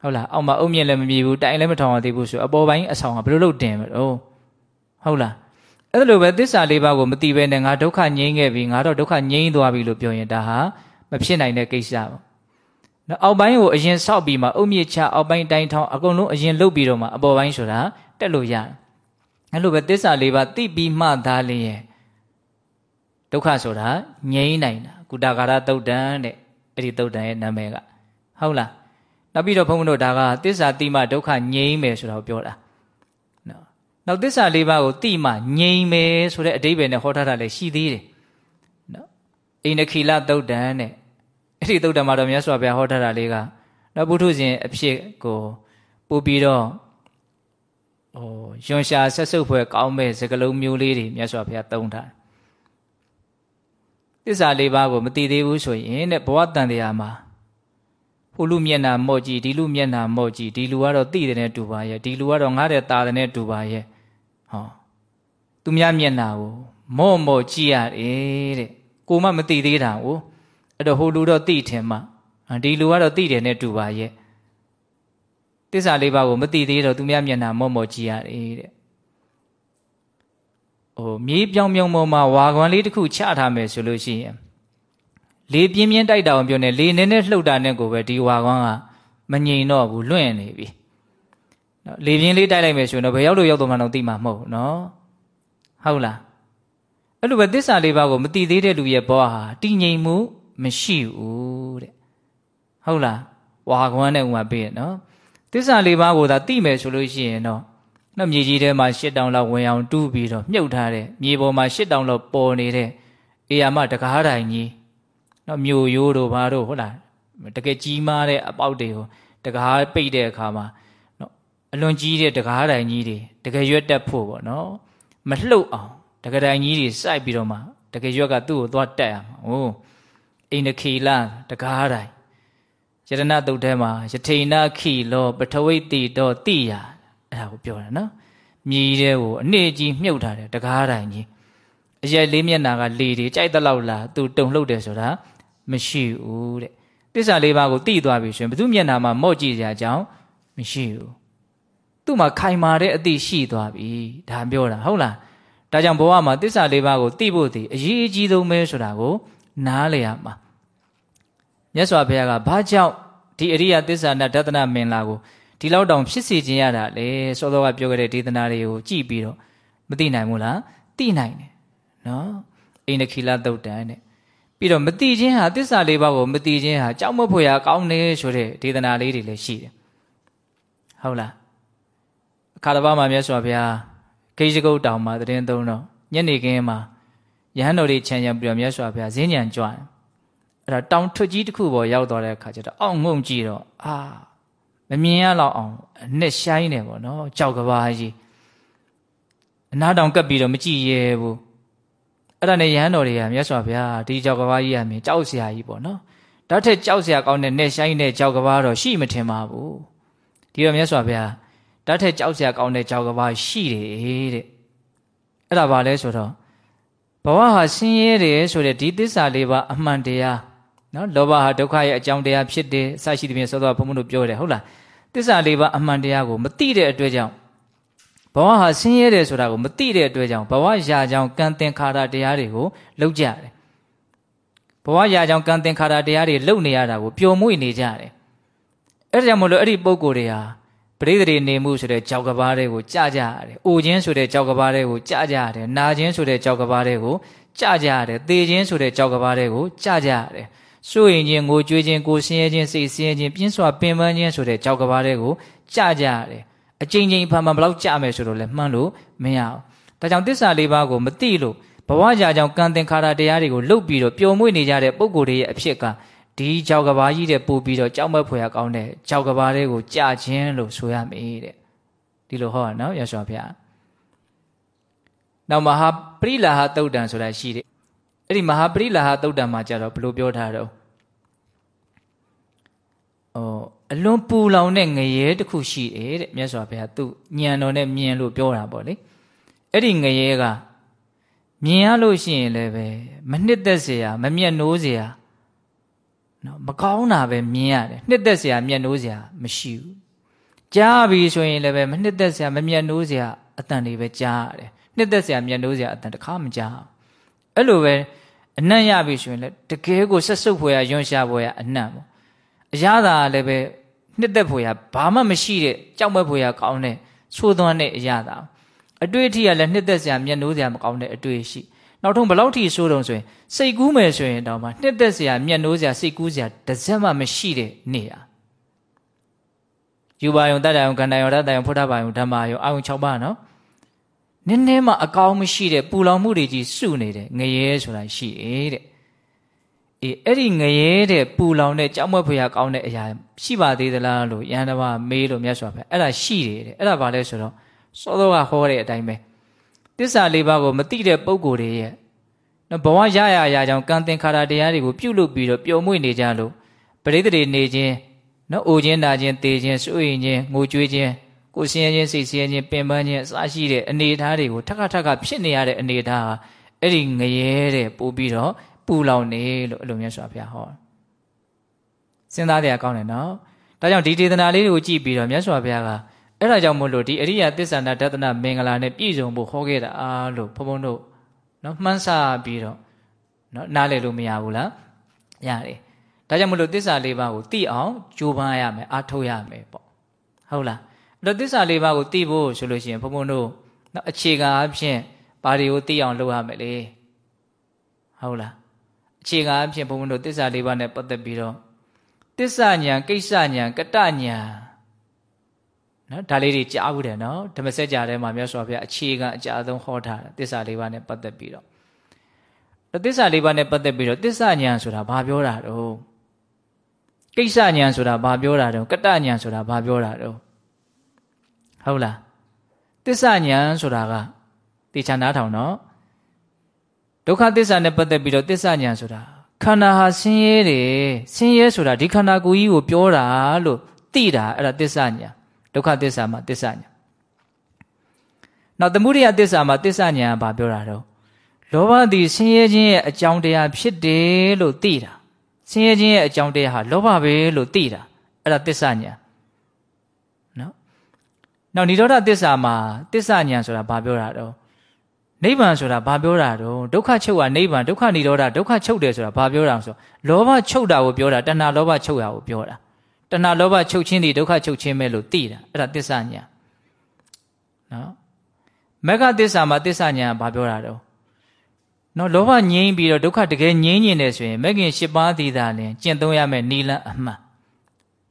ဟဟုတ်လားအောက်မှာအုံမြင့်လည်းမမြည်ဘူးတိုင်လည်းမထောင်ရသေးဘူးဆိုအပေါ်ပိုင်းအဆောင်ကဘယ်လိုလုပ်တင်မလို့ဟုတ်လားအဲ့လိုပဲသစ္စာလေးပါးကိုမသိဘဲနဲ့ငါဒုက္ခငြိမ်းခဲ့ပြီငါတော့ဒုက္ခငြိမ်းသွားပြီလို့ပြောရင်ဒါဟာမဖြစ်နိုင်တဲ့ကိစ္စပါနော်အောက်ပိုင်းကိုအရင်ဆောက်ပြီးမှအုံမြင့်ချအောက်ပိုင်းတိုင်းထောင်းအကုန်လုံးအရင်လုပ်ပြီးတော့မှအပေါ်ပိုင်းဆိုတာတက်လို့ရတယ်အဲ့လိုပဲသစ္စာလေးပါးသိပြီးမှသားလျင်ဒုက္ခဆိုတာငြိမ်းနိုင်တာကုတကာရတုတ်တန်တဲ့အဲ့ဒီတုတ်တန်ရဲ့နာမည်ကဟုတ်လား နောက်ပြီးတော့ဘုန်းဘုန်းတို့ဒါကသစ္စာတိမှဒုက္ခငြိမ်းမယ်ဆိုတာကိုပြောတာနော်နောက်သစ္စာလေးပါးကိုတိမှငြိမ်းမယ်ဆိုတဲ့အဓိပ္ပာယ်နဲ့ဟောထားတာလည်းရှိသေးတယ်နော်အိန္ဒခိလတုတ်တန်တဲ့အဲ့ဒီတုတ်တန်မှာတော့မြတ်စွာဘုရားဟောထားတာလေးကနော်ဘုထုဇင်အဖြစ်ကိုပို့ပြီးတော့ဟိုယွန်ရှာဆက်စုပ်ဖွဲ့ကောင်းမဲ့စကလုံးမျိုးလေးတွေမြတ်စွာဘုရားသုံးထားသစ္စာလေးပါးကိုမသိသေးဘူးဆိုရင်တဲ့ဘဝတန်တရားမှာ ဟိုလူမျက်နှာမော့ကြည့်ဒီလူမျက်နှာမော့ကြည့်ဒီလူကတော့သိတယ်နဲ့တူပါရဲ့ဒီလူကတော့ငားတဲ့ตาတယ်နဲ့တူပါရဲ့ဟောသူများမျက်နှာကိုမော့မော့ကြည့်ရတယ်တဲ့ကိုမမသိသေးတာကိုအဲ့တော့ဟိုလူတော့သိထင်မှဒီလူကတော့သိတယ်နဲ့တူပါရဲ့တစ္ဆာလေးပါးကိုမသိသေးတော့သူများမျက်နှာမော့မော့ကြည့်ရတယ်တဲ့ဟိုမြေးပြောင်ပြောင်ပေါ်မှာဝါခွန်လေးတစ်ခုချထားမယ်ဆိုလို့ရှိရင် လေပြင်းပြင်းတိုက်တာအောင်ပြောနေလေနည်းနည်းလှုပ်တာနဲ့ကိုပဲဒီဝါခွန်ကမငြိမ်တော့ဘူးလွင့်နေပြီနော်လေပြင်းလေးတိုက်လိုက်မယ်ဆိုရင်တော့ဘယ်ရောက်လို့ရောက်တော့မှတော့သိမှာမဟုတ်ဘူးနော်ဟုတ်လားအဲ့လိုပဲသစ္စာလေးပါးကိုမသိသေးတဲ့လူရဲ့ဘဝဟာတည်ငြိမ်မှုမရှိဘူးတဲ့ဟုတ်လားဝါခွန်နဲ့ဥမာပေးရနော်သစ္စာလေးပါးကိုသာသိမယ်ဆိုလို့ရှိရင်တော့နော်မြေကြီးထဲမှာရှစ်တောင်လောက်ဝင်အောင်တူးပြီးတော့မြုပ်ထားတဲ့မြေပေါ်မှာရှစ်တောင်လောက်ပေါ်နေတဲ့အေယာမတကားတိုင်ကြီး နော်မြို့ရိုးတို့ဘာတို့ဟုတ်လားတကယ်ကြီးမားတဲ့အပေါက်တွေကိုတကားပိတ်တဲ့အခါမှာနော်အလွန်ကြီးတဲ့တကားတိုင်ကြီးတွေတကယ်ရွက်တက်ဖို့ပေါ့နော်မလှုပ်အောင်တကယ်တိုင်ကြီးတွေစိုက်ပြီးတော့မှတကယ်ရွက်ကသူ့ကိုသွားတက်ရမှာဟိုအိန္ဒခေလတကားတိုင်ယတနာတုတ်ထဲမှာယထိနာခိလောပထဝိတိတောတိယအဲ့ဒါကိုပြောတာနော်မြေတဲ့ကိုအနှစ်ကြီးမြုပ်ထားတယ်တကားတိုင်ကြီးအရက်လေးမျက်နာကလေတွေကြိုက်တဲ့လောက်လားသူတုံလှုပ်တယ်ဆိုတာ မရှိဘူးတဲ့တစ္ဆာလေးပါးကိုသိသွားပြီဆိုရင်ဘသူမျက်နာမှာမော့ကြည့်ကြကြောင်းမရှိဘူးသူ့မှာခိုင်မာတဲ့အသည့်ရှိသွားပြီဒါပြောတာဟုတ်လားဒါကြောင့်ဘဝမှာတစ္ဆာလေးပါးကိုသိဖို့တည်အရေးအကြီးဆုံးပဲဆိုတာကို နားလည်ရမှာမြတ်စွာဘုရားကဘာကြောင့်ဒီအရိယသစ္စာနဲ့ဒသနမင်လာကိုဒီလောက်တောင်ဖြစ်စေခြင်းရတာလေစောစောကပြောခဲ့တဲ့ဒေသနာတွေကိုကြည့်ပြီးတော့မသိနိုင်ဘူးလားသိနိုင်တယ်နော်အိန္ဒခိလသုတ်တန်တဲ့ ပြီးတော့မသိခြင်းဟာသစ္စာလေးပါးကိုမသိခြင်းဟာကြောက်မဖွယ်ရကောင်းတယ်ဆိုတဲ့ဒေသနာလေးတွေလည်းရှိတယ်ဟုတ်လားအခါတစ်ပါးမှာမြတ်စွာဘုရားဂိဇဂုတ်တောင်မှာတရင်သုံးတော့ညနေခင်းမှာယဟန်တော်တွေခြံရံပြီးတော့မြတ်စွာဘုရားဈဉ္ဉံကြွတယ်အဲ့ဒါတောင်ထွတ်ကြီးတစ်ခုပေါ်ရောက်သွားတဲ့အခါကျတော့အောင့်ငုံကြည့်တော့အာမမြင်ရတော့အောင်အနှစ်ရှိုင်းနေပေါ့နော်ကြောက်ကဘာကြီးအနားတောင်ကပ်ပြီးတော့မကြည့်ရဲဘူး အဲ့ဒါနဲ့ရဟန်းတော်တွေကမြတ်စွာဘုရားဒီကြောက်ကဘာကြီးရမြင်ကြောက်စရာကြီးပေါ့နော်ဒါထက်ကြောက်စရာကောင်းတဲ့နဲ့ရှိုင်းတဲ့ကြောက်ကဘာတော့ရှိမထင်ပါဘူးဒီတော့မြတ်စွာဘုရားဒါထက်ကြောက်စရာကောင်းတဲ့ကြောက်ကဘာရှိတယ်တဲ့အဲ့ဒါဘာလဲဆိုတော့ဘဝဟာဆင်းရဲတယ်ဆိုတဲ့ဒီသစ္စာလေးပါအမှန်တရားနော်လောဘဟာဒုက္ခရဲ့အကြောင်းတရားဖြစ်တယ်အစရှိသဖြင့်သောသောဘုံဘုံတို့ပြောတယ်ဟုတ်လားသစ္စာလေးပါအမှန်တရားကိုမသိတဲ့အတွက်ကြောင့် ဘဝဟာဆင်းရဲတယ်ဆိုတာကိုမသိတဲ့အတွက်ကြောင့်ဘဝရာကြောင့်ကံသင်္ခါရတရားတွေကိုလှုပ်ကြတယ်ဘဝရာကြောင့်ကံသင်္ခါရတရားတွေလှုပ်နေရတာကိုပျော်မွေ့နေကြတယ်အဲ့ဒါကြောင့်မလို့အဲ့ဒီပုံကိုယ်တွေဟာပရိသေတွေနေမှုဆိုတဲ့ကြောက်ကဘာတွေကိုကြာကြရတယ်။အိုခြင်းဆိုတဲ့ကြောက်ကဘာတွေကိုကြာကြရတယ်။နာခြင်းဆိုတဲ့ကြောက်ကဘာတွေကိုကြာကြရတယ်။သေခြင်းဆိုတဲ့ကြောက်ကဘာတွေကိုကြာကြရတယ်။စိုးရင်ချင်းငိုကြွေးခြင်းကိုဆင်းရဲခြင်းစိတ်ဆင်းရဲခြင်းပြင်းစွာပင်ပန်းခြင်းဆိုတဲ့ကြောက်ကဘာတွေကိုကြာကြရတယ် အချိန်ချင်းဖန်ဖန်ဘလောက်ကြာမယ်ဆိုတော့လည်းမှန်းလို့မရအောင်ဒါကြောင့်တစ္ဆာလေးပါးကိုမသိလို့ဘဝကြာကြောင့်ကံသင်္ခါရတရားတွေကိုလုတ်ပြီးတော့ပျော်မွေ့နေကြတဲ့ပုံကိုယ်တွေရဲ့အဖြစ်ကဒီကြောက်ကဘာကြီးတဲ့ပို့ပြီးတော့ကြောက်မက်ဖွယ်ရကောင်းတဲ့ကြောက်ကဘာတွေကိုကြာခြင်းလို့ဆိုရမေးတဲ့ဒီလိုဟောတာနော်ရသော်ဖျားနောက်မဟာပရိလာဟသုတ်တံဆိုတာရှိတယ်အဲ့ဒီမဟာပရိလာဟသုတ်တံမှာကြတော့ဘယ်လိုပြောထားတော့ဟော အလွန်ပူလောင်တဲ့ငရဲတစ်ခုရှိတယ်တဲ့မြတ်စွာဘုရားသူ့ညံတော်နဲ့မြင်လို့ပြောတာပေါ့လေအဲ့ဒီငရဲကမြင်ရလို့ရှိရင်လည်းပဲမနှစ်သက်เสียမမျက်နှိုးเสีย နော်မကောင်းတာပဲမြင်ရတယ်နှစ်သက်စရာမျက်နှိုးစရာမရှိဘူးကြားပြီဆိုရင်လည်းပဲမနှစ်သက်စရာမမျက်နှိုးစရာအတန်တွေပဲကြားရတယ်နှစ်သက်စရာမျက်နှိုးစရာအတန်တခါမကြားအဲ့လိုပဲအနံ့ရပြီဆိုရင်လည်းတကယ်ကိုဆက်စုပ်ဖွယ်ရရွံ့ရှားဖွယ်ရအနံ့ပေါ့ အရသာလည်းပဲနှစ်သက်ဖွယ်ရဘာမှမရှိတဲ့ကြောက်မဲ့ဖွယ်ရကောင်းတဲ့သိုးသွန်းတဲ့အရသာအတွေ့အထိကလည်းနှစ်သက်စရာမျက်နှိုးစရာမကောင်းတဲ့အတွေ့ရှိနောက်ထုံးဘလောက်ထိဆိုးတုံဆိုရင်စိတ်ကူးမယ်ဆိုရင်တော့မှနှစ်သက်စရာမျက်နှိုးစရာစိတ်ကူးစရာတစ်စက်မှမရှိတဲ့နေရာယူပါယုံတတ္တယုံကန္တယုံရတ္တယုံဖုဒ္ဓဘာယုံဓမ္မယုံအာယုံ6ပါးနော်နည်းနည်းမှအကောင်းမရှိတဲ့ပူလောင်မှုတွေကြီးစုနေတယ်ငရဲဆိုတာရှိတယ်တဲ့ အေးအဲ့ဒီငရဲတဲ့ပူလောင်တဲ့ကြောက်မွက်ဖွယ်ကောင်းတဲ့အရာရှိပါသေးသလားလို့ယန္တမမေးလို့မြတ်စွာဘုရားအဲ့ဒါရှိတယ်တဲ့အဲ့ဒါဘာလဲဆိုတော့စောသောကဟောတဲ့အတိုင်းပဲတစ္ဆာလေးပါးကိုမသိတဲ့ပုံကိုယ်တွေရဲ့နော်ဘဝရရရကြောင့်ကံသင်္ခါရတရားတွေကိုပြုလုပ်ပြီးတော့ပျော်မွေ့နေကြလို့ပရိသေတွေနေခြင်းနော်အိုခြင်းနာခြင်းသေခြင်းစွန့်ရင်ခြင်းငိုကြွေးခြင်းကိုဆင်းရဲခြင်းစိတ်ဆင်းရဲခြင်းပင်ပန်းခြင်းအစရှိတဲ့အနေအထားတွေကိုထက်ခါထက်ခါဖြစ်နေရတဲ့အနေအထားဟာအဲ့ဒီငရဲတဲ့ပို့ပြီးတော့ ပူလောင်နေလို့အဲ့လိုမျိုးဆိုပါဗျာဟောစဉ်းစားတဲ့အကောင်းတယ်နော်ဒါကြောင့်ဒီဒေသနာလေးတွေကိုကြည့်ပြီးတော့မြတ်စွာဘုရားကအဲ့ဒါကြောင့်မို့လို့ဒီအရိယသစ္ဆန္ဒဒသနမင်္ဂလာနဲ့ပြည့်စုံဖို့ဟောခဲ့တာအားလို့ဘုံဘုံတို့နော်မှန်းဆပြီးတော့နော်နားလည်လို့မရဘူးလားရတယ်ဒါကြောင့်မလို့သစ္စာလေးပါးကိုသိအောင်ကြိုးပမ်းရမယ်အားထုတ်ရမယ်ပေါ့ဟုတ်လားအဲ့တော့သစ္စာလေးပါးကိုသိဖို့ဆိုလို့ရှိရင်ဘုံဘုံတို့နော်အခြေခံအဖြစ်ဘာတွေကိုသိအောင်လုပ်ရမယ်လေဟုတ်လား အခြေခံအဖြစ်ဘုံဘုံတို့သစ္စာလေးပါးနဲ့ပတ်သက်ပြီးတော့သစ္စာညာကိစ္စညာကတညာနော်ဒါလေးတွေကြားဘူးတယ်နော်ဓမ္မစကြာထဲမှာမြတ်စွာဘုရားအခြေခံအကြအဆုံးဟောထားတာသစ္စာလေးပါးနဲ့ပတ်သက်ပြီးတော့သစ္စာလေးပါးနဲ့ပတ်သက်ပြီးတော့သစ္စာညာဆိုတာဘာပြောတာတော့ကိစ္စညာဆိုတာဘာပြောတာတော့ကတညာဆိုတာဘာပြောတာတော့ဟုတ်လားသစ္စာညာဆိုတာကတေချာနားထောင်နော် ဒုက္ခသစ္စာနဲ့ပတ်သက်ပြီးတော့သစ္စာညာဆိုတာခန္ဓာဟာဆင်းရဲတယ်ဆင်းရဲဆိုတာဒီခန္ဓာကိုယ်ကြီးကိုပြောတာလို့သိတာအဲ့ဒါသစ္စာညာဒုက္ခသစ္စာမှာသစ္စာညာနောက်သမုဒိယသစ္စာမှာသစ္စာညာကဘာပြောတာတော့လောဘသည်ဆင်းရဲခြင်းရဲ့အကြောင်းတရားဖြစ်တယ်လို့သိတာဆင်းရဲခြင်းရဲ့အကြောင်းတရားဟာလောဘပဲလို့သိတာအဲ့ဒါသစ္စာညာနော်နောက်និရောဓသစ္စာမှာသစ္စာညာဆိုတာဘာပြောတာတော့ နိဗ္ဗာန်ဆိုတာဘာပြောတာတော့ဒုက္ခချုပ်ကနိဗ္ဗာန်ဒုက္ခនិရောဓဒုက္ခချုပ်တယ်ဆိုတာဘာပြောတာဆိုလောဘချုပ်တာကိုပြောတာတဏှာလောဘချုပ်တာကိုပြောတာတဏှာလောဘချုပ်ခြင်းဒီဒုက္ခချုပ်ခြင်းပဲလို့သိတာအဲ့ဒါသစ္စာညာနော်မဂ္ဂသစ္စာမှာသစ္စာညာဘာပြောတာတော့နော်လောဘငြိမ်းပြီးတော့ဒုက္ခတကယ်ငြိမ်းညင်တယ်ဆိုရင်မဂ်ခင်၈ပါးသီးသာလင်ကျင့်သုံးရမယ်နိလန်အမှန်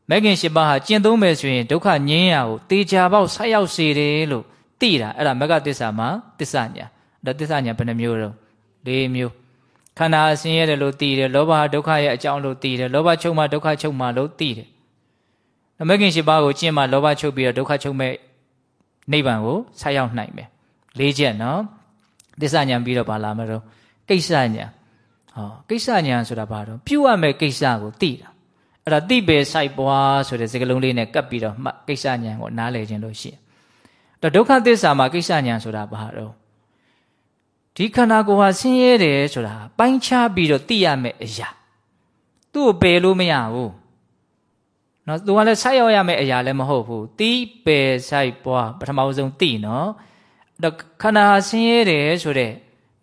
မဂ်ခင်၈ပါးဟာကျင့်သုံးမယ်ဆိုရင်ဒုက္ခငြိမ်းရာကိုတေချာပေါက်ဆက်ရောက်စေတယ်လို့သိတာအဲ့ဒါမဂ္ဂသစ္စာမှာသစ္စာညာ ဒါသစ္စာညာဘယ်နှမျိုးတော့၄မျိုးခန္ဓာအဆင်းရဲတယ်လို့သိတယ်လောဘဒုက္ခရဲ့အကြောင်းလို့သိတယ်လောဘချုပ်မှဒုက္ခချုပ်မှလို့သိတယ်မဂ်ခင်၈ပါးကိုကျင့်မှလောဘချုပ်ပြီးတော့ဒုက္ခချုပ်မဲ့နိဗ္ဗာန်ကိုဆက်ရောက်နိုင်မယ်၄ချက်နော်သစ္စာညာပြီးတော့ပါလာမလို့ကိစ္စညာဟောကိစ္စညာဆိုတာဘာတော့ပြုတ်ရမယ့်ကိစ္စကိုသိတာအဲ့ဒါသိပဲစိုက်ပွားဆိုတဲ့စကားလုံးလေးနဲ့ကပ်ပြီးတော့မှတ်ကိစ္စညာကိုနားလည်ခြင်းလို့ရှိရင်တော့ဒုက္ခသစ္စာမှာကိစ္စညာဆိုတာဘာတော့ ဒီခန္ဓာကိုယ်ဟာဆင်းရဲတယ်ဆိုတာပိုင်းခြားပြီးတော့သိရမယ့်အရာသူ့ကိုပယ်လို့မရဘူးနော်သူကလည်းဆိုက်ရောက်ရမယ့်အရာလည်းမဟုတ်ဘူးတီးပယ်ဆိုက်ပွားပထမဆုံးသိနော်တော့ခန္ဓာဟာဆင်းရဲတယ်ဆိုတဲ့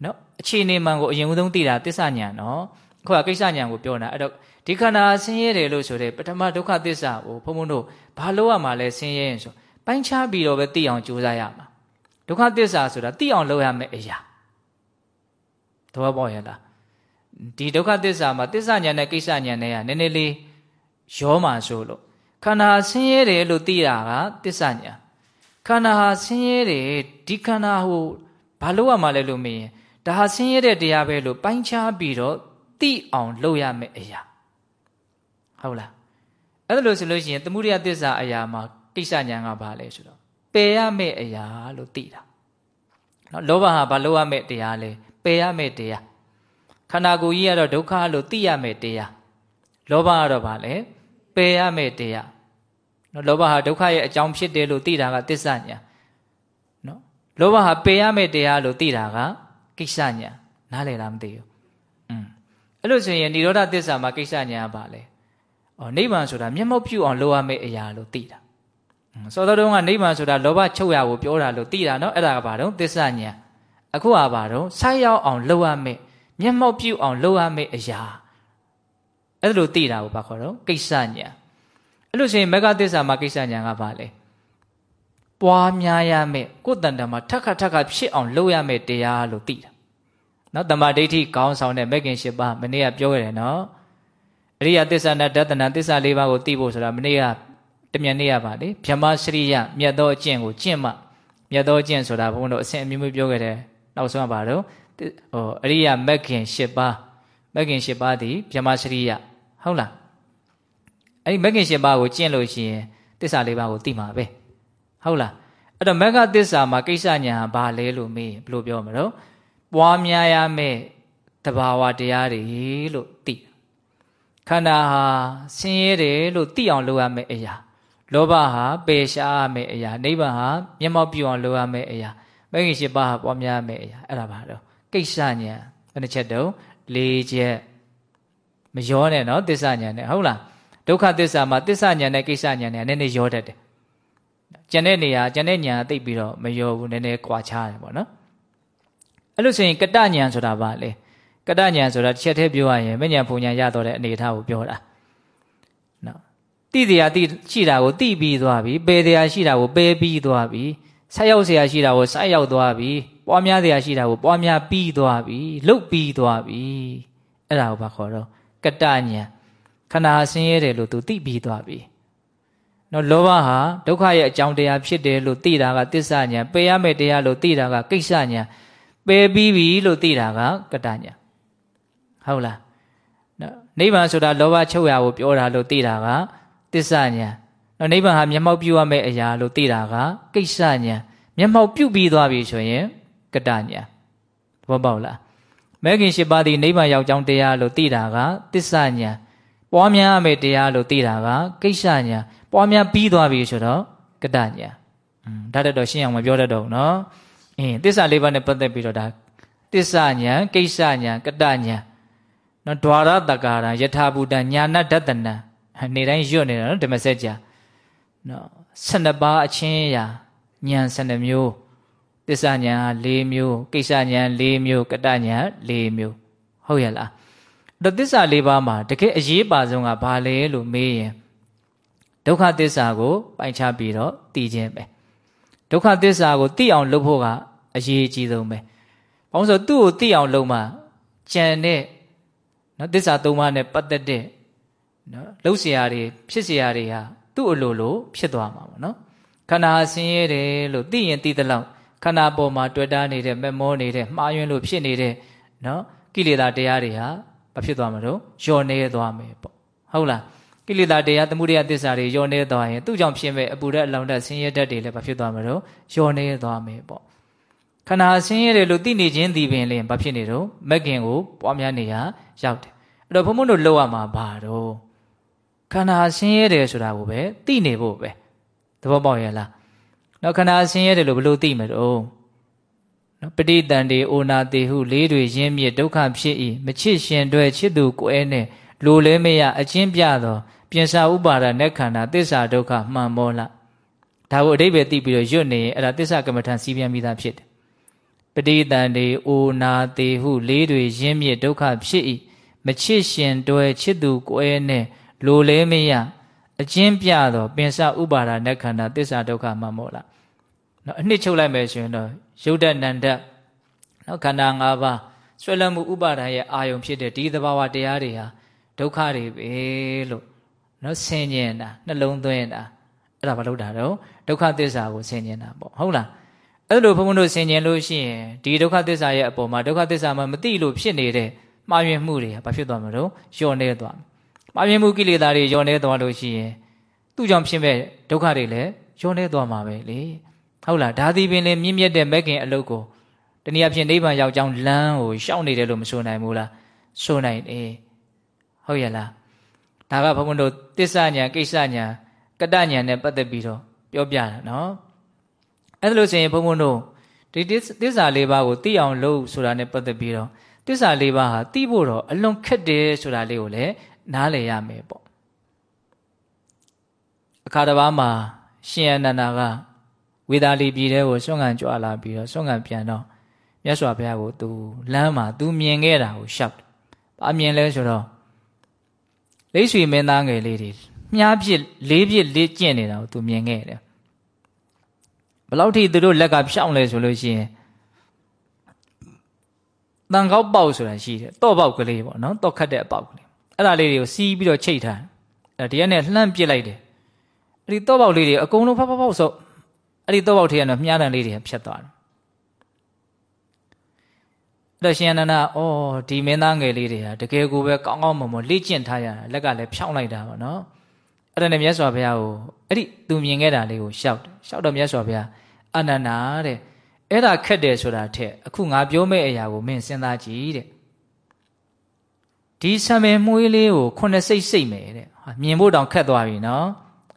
နော်အခြေအနေမှန်ကိုအရင်ဆုံးသိတာသစ္စာညာနော်ခုကကိစ္စညာကိုပြောတာအဲ့တော့ဒီခန္ဓာဆင်းရဲတယ်လို့ဆိုတဲ့ပထမဒုက္ခသစ္စာကိုဘုံဘုံတို့ဘာလို့ရမှာလဲဆင်းရဲရင်ဆိုပိုင်းခြားပြီးတော့ပဲသိအောင်ကြိုးစားရမှာဒုက္ခသစ္စာဆိုတာသိအောင်လုပ်ရမယ့်အရာ သဘောပေါက်ရဲ့လားဒီဒုက္ခသစ္စာမှာသစ္စာညာနဲ့ကိစ္စညာနဲ့ကနည်းနည်းလေးရောမှာဆိုလို့ခန္ဓာဆင်းရဲတယ်လို့သိတာကသစ္စာညာခန္ဓာဟာဆင်းရဲတယ်ဒီခန္ဓာဟိုဘာလို့ရမှာလဲလို့မေးရင်ဒါဟာဆင်းရဲတဲ့တရားပဲလို့ပိုင်းခြားပြီးတော့သိအောင်လုပ်ရမယ့်အရာဟုတ်လားအဲ့ဒါလို့ဆိုလို့ရှိရင်သမှုရိယသစ္စာအရာမှာကိစ္စညာကဘာလဲဆိုတော့ပယ်ရမယ့်အရာလို့သိတာနော်လောဘဟာဘာလို့ရမယ့်တရားလဲ ပယ်ရမယ့်တရားခန္ဓာကိုယ်ကြီးကတော့ဒုက္ခလို့သိရမယ့်တရားလောဘကတော့ဘာလဲပယ်ရမယ့်တရားနော်လောဘဟာဒုက္ခရဲ့အကြောင်းဖြစ်တယ်လို့သိတာကသစ္စာညာနော်လောဘဟာပယ်ရမယ့်တရားလို့သိတာကကိစ္စညာနားလည်လားမသိဘူးอืม အဲ့လိုဆိုရင်និရောဓသစ္စာမှာကိစ္စညာပါလေဩနိဗ္ဗာန်ဆိုတာမျက်မှောက်ပြုအောင်လုပ်ရမယ့်အရာလို့သိတာစောတော်တုန်းကနိဗ္ဗာန်ဆိုတာလောဘချုပ်ရကိုပြောတာလို့သိတာနော်အဲ့ဒါကဘာတော့သစ္စာညာ အခုကဘာတော့ဆိုက်ရောက်အောင်လုပ်ရမယ့်မျက်မှောက်ပြုအောင်လုပ်ရမယ့်အရာအဲ့လိုသိတာကိုဘာခေါ်တော့ကိစ္စညာအဲ့လိုဆိုရင်မဂ္ဂသစ္စာမှာကိစ္စညာကဘာလဲပွားများရမယ်ကိုယ်တန်တမှာထက်ခါထက်ခါဖြစ်အောင်လုပ်ရမယ်တရားလို့သိတာနော်တမ္မာဒိဋ္ဌိကောင်းဆောင်တဲ့မဂ္ဂင်၈ပါးမနေ့ကပြောခဲ့တယ်နော်အရိယသစ္စာနဲ့တသနာသစ္စာ၄ပါးကိုသိဖို့ဆိုတာမနေ့ကတမြန်နေ့ရပါလေဗြဟ္မစရိယမြတ်သောအကျင့်ကိုကျင့်မှမြတ်သောအကျင့်ဆိုတာဘုန်းတော်အစဉ်အမျိုးမျိုးပြောခဲ့တယ် နောက်ဆုံးကပါတော့ဟိုအရိယမဂ္ဂင်၈ပါးမဂ္ဂင်၈ပါးဒီဗြဟ္မစရိယဟုတ်လားအဲ့ဒီမဂ္ဂင်၈ပါးကိုကျင့်လို့ရှိရင်သစ္စာ၄ပါးကိုသိမှာပဲဟုတ်လားအဲ့တော့မဂ္ဂသစ္စာမှာကိစ္စညာဘာလဲလို့မေးဘယ်လိုပြောမလို့ပွားများရမယ့်တဘာဝတရားတွေလို့သိခန္ဓာဟာဆင်းရဲတယ်လို့သိအောင်လုပ်ရမယ့်အရာ လောဘဟာပယ်ရှားရမယ့်အရာနိဗ္ဗာန်ဟာမျက်မှောက်ပြုအောင်လုပ်ရမယ့်အရာ မဂ္ဂင်၈ပါးဟာပွားများရမယ့်အရာအဲ့ဒါပါတော့ကိစ္စညာဘယ်နှချက်တုံး၄ချက်မရောနဲ့နော်သစ္စာညာနဲ့ဟုတ်လားဒုက္ခသစ္စာမှာသစ္စာညာနဲ့ကိစ္စညာနဲ့နည်းနည်းရောတတ်တယ်ကျန်တဲ့နေရာကျန်တဲ့ညာသိပ်ပြီးတော့မရောဘူးနည်းနည်းကွာခြားတယ်ပေါ့နော်အဲ့လို့ဆိုရင်ကတညာဆိုတာဘာလဲကတညာဆိုတာတစ်ချက်တည်းပြောရရင်မညာဖုန်ညာရတော့တဲ့အနေအထားကိုပြောတာနော်တိတရားတိရှိတာကိုတိပြီးသွားပြီပေတရားရှိတာကိုပေပြီးသွားပြီ ဆက်ရောက်เสียရှိတာကိုဆက်ရောက်သွားပြီပွားများတရားရှိတာကိုပွားများပြီးသွားပြီလုတ်ပြီးသွားပြီအဲ့ဒါကိုဘာခေါ်တော့ကတညာခန္ဓာဆင်းရဲတယ်လို့သူသိပြီးသွားပြီနော်လောဘဟာဒုက္ခရဲ့အကြောင်းတရားဖြစ်တယ်လို့သိတာကသစ္စာညာပယ်ရမယ့်တရားလို့သိတာကကိစ္စညာပယ်ပြီးပြီလို့သိတာကကတညာဟုတ်လားနော်နိဗ္ဗာန်ဆိုတာလောဘချုပ်ရာကိုပြောတာလို့သိတာကသစ္စာညာ နော်နိဗ္ဗာန်ဟာမျက်မှောက်ပြုရမယ့်အရာလို့သိတာကကိစ္စညာမျက်မှောက်ပြုပြီးသွားပြီဆိုရင်ကတညာသဘောပေါက်လားမဲခင်ရှိပါသည့်နိဗ္ဗာန်ရောက်ကြောင်းတရားလို့သိတာကတစ္ဆညာပွားများရမယ့်တရားလို့သိတာကကိစ္စညာပွားများပြီးသွားပြီဆိုတော့ကတညာဒါတက်တော့ရှင်းအောင်မပြောတတ်တော့ဘူးနော်အင်းတစ္ဆလေးပါးနဲ့ပတ်သက်ပြီးတော့ဒါတစ္ဆညာကိစ္စညာကတညာနော်ဓွာရတကာရယထာဘူတညာဏဒတနံနေတိုင်းရွတ်နေတာနော်ဓမ္မစကြာ နော်12ပါးအချင်းရာညာ12မျိုးသစ္စာညာ4မျိုးကိစ္စညာ4မျိုးကတညာ4မျိုးဟုတ်ရဲ့လားအဲ့သစ္စာ၄ပါးမှာတကယ်အရေးပါဆုံးကဘာလဲလို့မေးရင်ဒုက္ခသစ္စာကိုပိုင်ခြားပြီးတော့သိခြင်းပဲဒုက္ခသစ္စာကိုသိအောင်လုပ်ဖို့ကအရေးအကြီးဆုံးပဲဘာလို့ဆိုသူ့ကိုသိအောင်လုပ်မှကြံတဲ့နော်သစ္စာသုံးပါးနဲ့ပတ်သက်တဲ့နော်လှုပ်เสียရတွေဖြစ်เสียရတွေဟာ သူ့အလိုလိုဖြစ်သွားမှာပေါ့နော်ခန္ဓာဆင်းရဲတယ်လို့သိရင်သိသလောက်ခန္ဓာပေါ်မှာတွေ့တာနေတဲ့မမောနေတဲ့မှားယွင်းလို့ဖြစ်နေတဲ့နော်ကိလေသာတရားတွေဟာဘာဖြစ်သွားမှာတော့လျော်နေသွားမယ်ပေါ့ဟုတ်လားကိလေသာတရားသမှုတရားသစ္စာတွေလျော်နေသွားရင်သူ့ကြောင့်ဖြစ်မဲ့အပူဓာတ်အလောင်ဓာတ်ဆင်းရဲဓာတ်တွေလည်းဘာဖြစ်သွားမှာတော့လျော်နေသွားမယ်ပေါ့ခန္ဓာဆင်းရဲတယ်လို့သိနေခြင်းဒီပင်လည်းဘာဖြစ်နေတော့မက်ကင်ကိုပွားများနေရရောက်တယ်အဲ့တော့ဘုံဘုံတို့လောက်ရမှာဘာတော့ ခန္ဓာဆင်းရဲတယ်ဆိုတာကိုပဲသိနေဖို့ပဲသဘောပေါက်ရဲ့လားနော်ခန္ဓာဆင်းရဲတယ်လို့ဘယ်လိုသိမလို့နော်ပဋိတန်တေအိုနာတေဟုလေးတွေရင်းမြစ်ဒုက္ခဖြစ်၏မချစ်ရှင်တွဲချစ်သူကိုဲနဲ့လိုလဲမရအချင်းပြသောပြင်စာဥပါဒနဲ့ခန္ဓာသစ္စာဒုက္ခမှန်မောလားဒါကိုအတိပ္ပယ်သိပြီးတော့ရွတ်နေရင်အဲ့ဒါသစ္စာကမ္မထံစီးပြန်ပြီးသားဖြစ်တယ်ပဋိတန်တေအိုနာတေဟုလေးတွေရင်းမြစ်ဒုက္ခဖြစ်၏မချစ်ရှင်တွဲချစ်သူကိုဲနဲ့ လိုလဲမရအချင်းပြသောပင်စဥပါဒနဲ့ခန္ဓာသစ္စာဒုက္ခမှမောလားနော်အနှစ်ချုပ်လိုက်မယ်ဆိုရင်တော့ရုပ်တဏ္ဍနော်ခန္ဓာ၅ပါးဆွဲလမ်းမှုဥပါဒရဲ့အာယုံဖြစ်တဲ့ဒီသဘာဝတရားတွေဟာဒုက္ခတွေပဲလို့နော်ဆင်ញင်တာနှလုံးသွင်းတာအဲ့ဒါဘာလို့တာတော့ဒုက္ခသစ္စာကိုဆင်ញင်တာပေါ့ဟုတ်လားအဲ့လိုဘုန်းဘုန်းတို့ဆင်ញင်လို့ရှိရင်ဒီဒုက္ခသစ္စာရဲ့အပေါ်မှာဒုက္ခသစ္စာမှမသိလို့ဖြစ်နေတဲ့မှားယွင်းမှုတွေဘာဖြစ်သွားမလို့လျော့နေသွားမှားယွ င်းမှုကိလေသာတွေလျော့နေသွားလို့ရှိရင်သူ့ကြောင့်ဖြစ်မဲ့ဒုက္ခတွေလည်းလျော့နေသွားမှာပဲလေဟုတ်လားဒါသည်ပင်လည်းမြင့်မြတ်တဲ့မဂ်ခင်အလုပ်ကိုတနည်းအားဖြင့်နိဗ္ဗာန်ရောက်ကြောင်းလမ်းကိုရှောက်နေတယ်လို့မဆိုနိုင်ဘူးလားဆိုနိုင်တယ်ဟုတ်ရဲ့လားဒါကဘုန်းဘုန်းတို့တစ္ဆညာကိစ္စညာကတညာနဲ့ပတ်သက်ပြီးတော့ပြောပြတာနော်အဲ့ဒါလို့ဆိုရင်ဘုန်းဘုန်းတို့ဒီသစ္စာလေးပါးကိုသိအောင်လုပ်ဆိုတာနဲ့ပတ်သက်ပြီးတော့တစ္ဆာလေးပါးဟာသိဖို့တော့အလွန်ခက်တယ်ဆိုတာလေးကိုလည်း နားလည်ရမယ်ပေါ့အခါတစ်ပါးမှာရှင်အနန္ဒာကဝေဒာလီပြည်ထဲကိုဆွမ်းခံကြွလာပြီးတော့ဆွမ်းခံပြန်တော့မြတ်စွာဘုရားကိုသူလမ်းမှာသူမြင်ခဲ့တာကိုရှောက်တယ်။ဘာမြင်လဲဆိုတော့လိတ်ဆွေမင်းသားငယ်လေးတွေမြားပြစ်လေးပြစ်လေးကျင့်နေတာကိုသူမြင်ခဲ့တယ်။ဘလောက်ထိသူတို့လက်ကဖြောင်းလဲဆိုလို့ရှိရင်တန်ကောက်ပေါက်ဆိုတာရှိတယ်။တော့ပေါက်ကလေးပေါ့နော်။တော့ခတ်တဲ့အပေါက်ကလေး။ အဲ့ဒါလေးတွေကိုစီးပြီးတော့ချိတ်ထားတယ်။အဲ့ဒီကနေလှမ်းပစ်လိုက်တယ်။အဲ့ဒီတော့ပေါက်လေးတွေအကုန်လုံးဖောက်ဖောက်ဖောက်ဆိုအဲ့ဒီတော့ပေါက်ထဲကတော့မြားတန်လေးတွေဖြတ်သွားတယ်အဲ့တော့ရှင်အနန္ဒအော်ဒီမင်းသားငယ်လေးတွေဟာတကယ်ကိုပဲကောင်းကောင်းမွန်မွန်လေ့ကျင့်ထားရတာလက်ကလည်းဖြောင်းလိုက်တာပေါ့နော်အဲ့ဒါနဲ့မြတ်စွာဘုရားကိုအဲ့ဒီသူမြင်ခဲ့တာလေးကိုရှောက်တယ်ရှောက်တော့မြတ်စွာဘုရားအနန္ဒာတဲ့အဲ့ဒါခက်တယ်ဆိုတာထက်အခုငါပြောမယ့်အရာကိုမင်းစဉ်းစားကြည့်တဲ့ ဒီဆံမေမွေးလေးကိုခုနှစ်စိတ်စိတ်မယ်တဲ့ဟာမြင်ဖို့တောင်ခက်သွားပြီနော်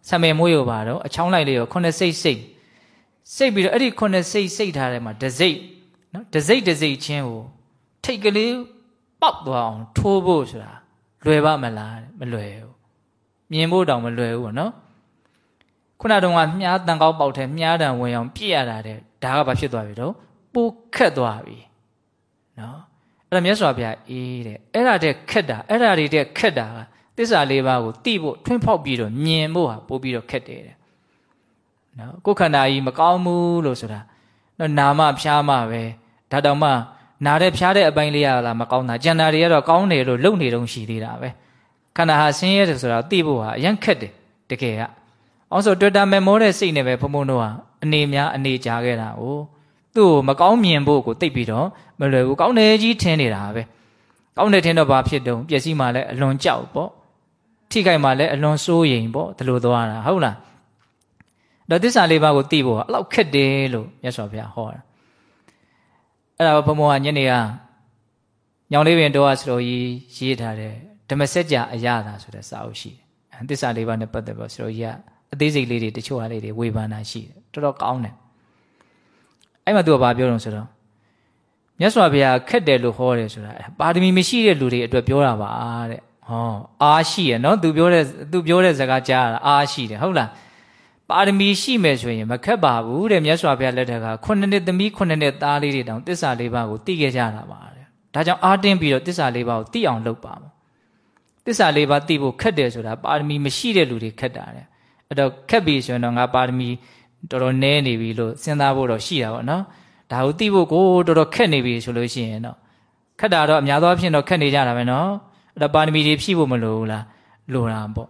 ဆံမေမွေးရောပါတော့အချောင်းလိုက်လေးကိုခုနှစ်စိတ်စိတ်စိတ်ပြီးတော့အဲ့ဒီခုနှစ်စိတ်စိတ်ထားတဲ့မှာဒစိတ်နော်ဒစိတ်ဒစိတ်ချင်းကိုထိတ်ကလေးပေါက်သွားအောင်ထိုးဖို့ဆိုတာလွယ်ပါမလားမလွယ်ဘူးမြင်ဖို့တောင်မလွယ်ဘူးနော်ခုနတုန်းကမြားတန်ကောက်ပေါက်ထဲမြားတံဝင်အောင်ပြည့်ရတာတဲ့ဒါကဘာဖြစ်သွားပြီတော့ပိုခက်သွားပြီနော် အဲ့ဒါမြတ်စွာဘုရားအေးတဲ့အဲ့ဒါတဲ့ခက်တာအဲ့ဒါတွေတဲ့ခက်တာကသစ္စာလေးပါးကိုသိဖို့ထွန်းဖောက်ပြီးတော့မြင်ဖို့ဟာပို့ပြီးတော့ခက်တယ်တဲ့နော်ကိုယ်ခန္ဓာကြီးမကောင်းဘူးလို့ဆိုတာနော်နာမဖြားမှပဲဒါတောင်မှနာတဲ့ဖြားတဲ့အပိုင်းလေးရလားမကောင်းတာကျန်တာတွေကတော့ကောင်းတယ်လို့လုံနေတော့ရှိသေးတာပဲခန္ဓာဟာဆင်းရဲတယ်ဆိုတာသိဖို့ဟာအရင်ခက်တယ်တကယ်ကအောင်ဆို Twitter မမောတဲ့စိတ်နဲ့ပဲဘုံဘုံတို့ဟာအနေများအနေကြားခဲ့တာ哦 သူ့ကိုမကောင်းမြင်ဖို့ကိုသိပြီးတော့မလွယ်ဘူးကောင်းတယ်ကြီးထင်နေတာပဲကောင်းတယ်ထင်တော့ဘာဖြစ်တုံးပျက်စီးမှလည်းအလွန်ကြောက်ပေါ့ထိခိုက်မှလည်းအလွန်စိုးရိမ်ပေါ့ဒီလိုသွားတာဟုတ်လားတော့သစ္စာလေးပါးကိုသိဖို့အလောက်ခက်တယ်လို့မြတ်စွာဘုရားဟောတာအဲ့ဒါဘုံဘုံကညနေကညောင်လေးပင်တော်ကစတော်ကြီးရေးထားတယ်ဓမ္မစကြာအရသာဆိုတဲ့စာအုပ်ရှိတယ်သစ္စာလေးပါးနဲ့ပတ်သက်ပြီးစတော်ကြီးကအသေးစိတ်လေးတွေတချို့ဟာလေးတွေဝေဖန်တာရှိတယ်တော်တော်ကောင်းတယ် အဲ့မှာသူကဘာပြောတော့ဆိုတော့မြတ်စွာဘုရားခက်တယ်လို့ဟောတယ်ဆိုတာပါရမီမရှိတဲ့လူတွေအတွက်ပြောတာပါတဲ့ဟောအားရှိရနော်သူပြောတဲ့သူပြောတဲ့စကားကြားတာအားရှိတယ်ဟုတ်လားပါရမီရှိမယ်ဆိုရင်မခက်ပါဘူးတဲ့မြတ်စွာဘုရားလက်ထက်ကခုနှစ်နှစ်သမီးခုနှစ်နှစ်သားလေးတွေတောင်တစ္ဆာလေးပါးကိုသိခဲ့ကြတာပါတဲ့ဒါကြောင့်အားတင်းပြီးတော့တစ္ဆာလေးပါးကိုသိအောင်လုပ်ပါမယ်တစ္ဆာလေးပါးသိဖို့ခက်တယ်ဆိုတာပါရမီမရှိတဲ့လူတွေခက်တာတဲ့အဲ့တော့ခက်ပြီဆိုရင်တော့ငါပါရမီ တော်တော်နည်းနေပြီလို့စဉ်းစားဖို့တော့ရှိတာပေါ့နော်ဒါကိုသိဖို့ကိုတော်တော်ခက်နေပြီဆိုလို့ရှိရင်တော့ခက်တာတော့အများသောအားဖြင့်တော့ခက်နေကြတာပဲနော်အဲ့ဒါပါရမီတွေဖြည့်ဖို့မလိုဘူးလားလိုတာပေါ့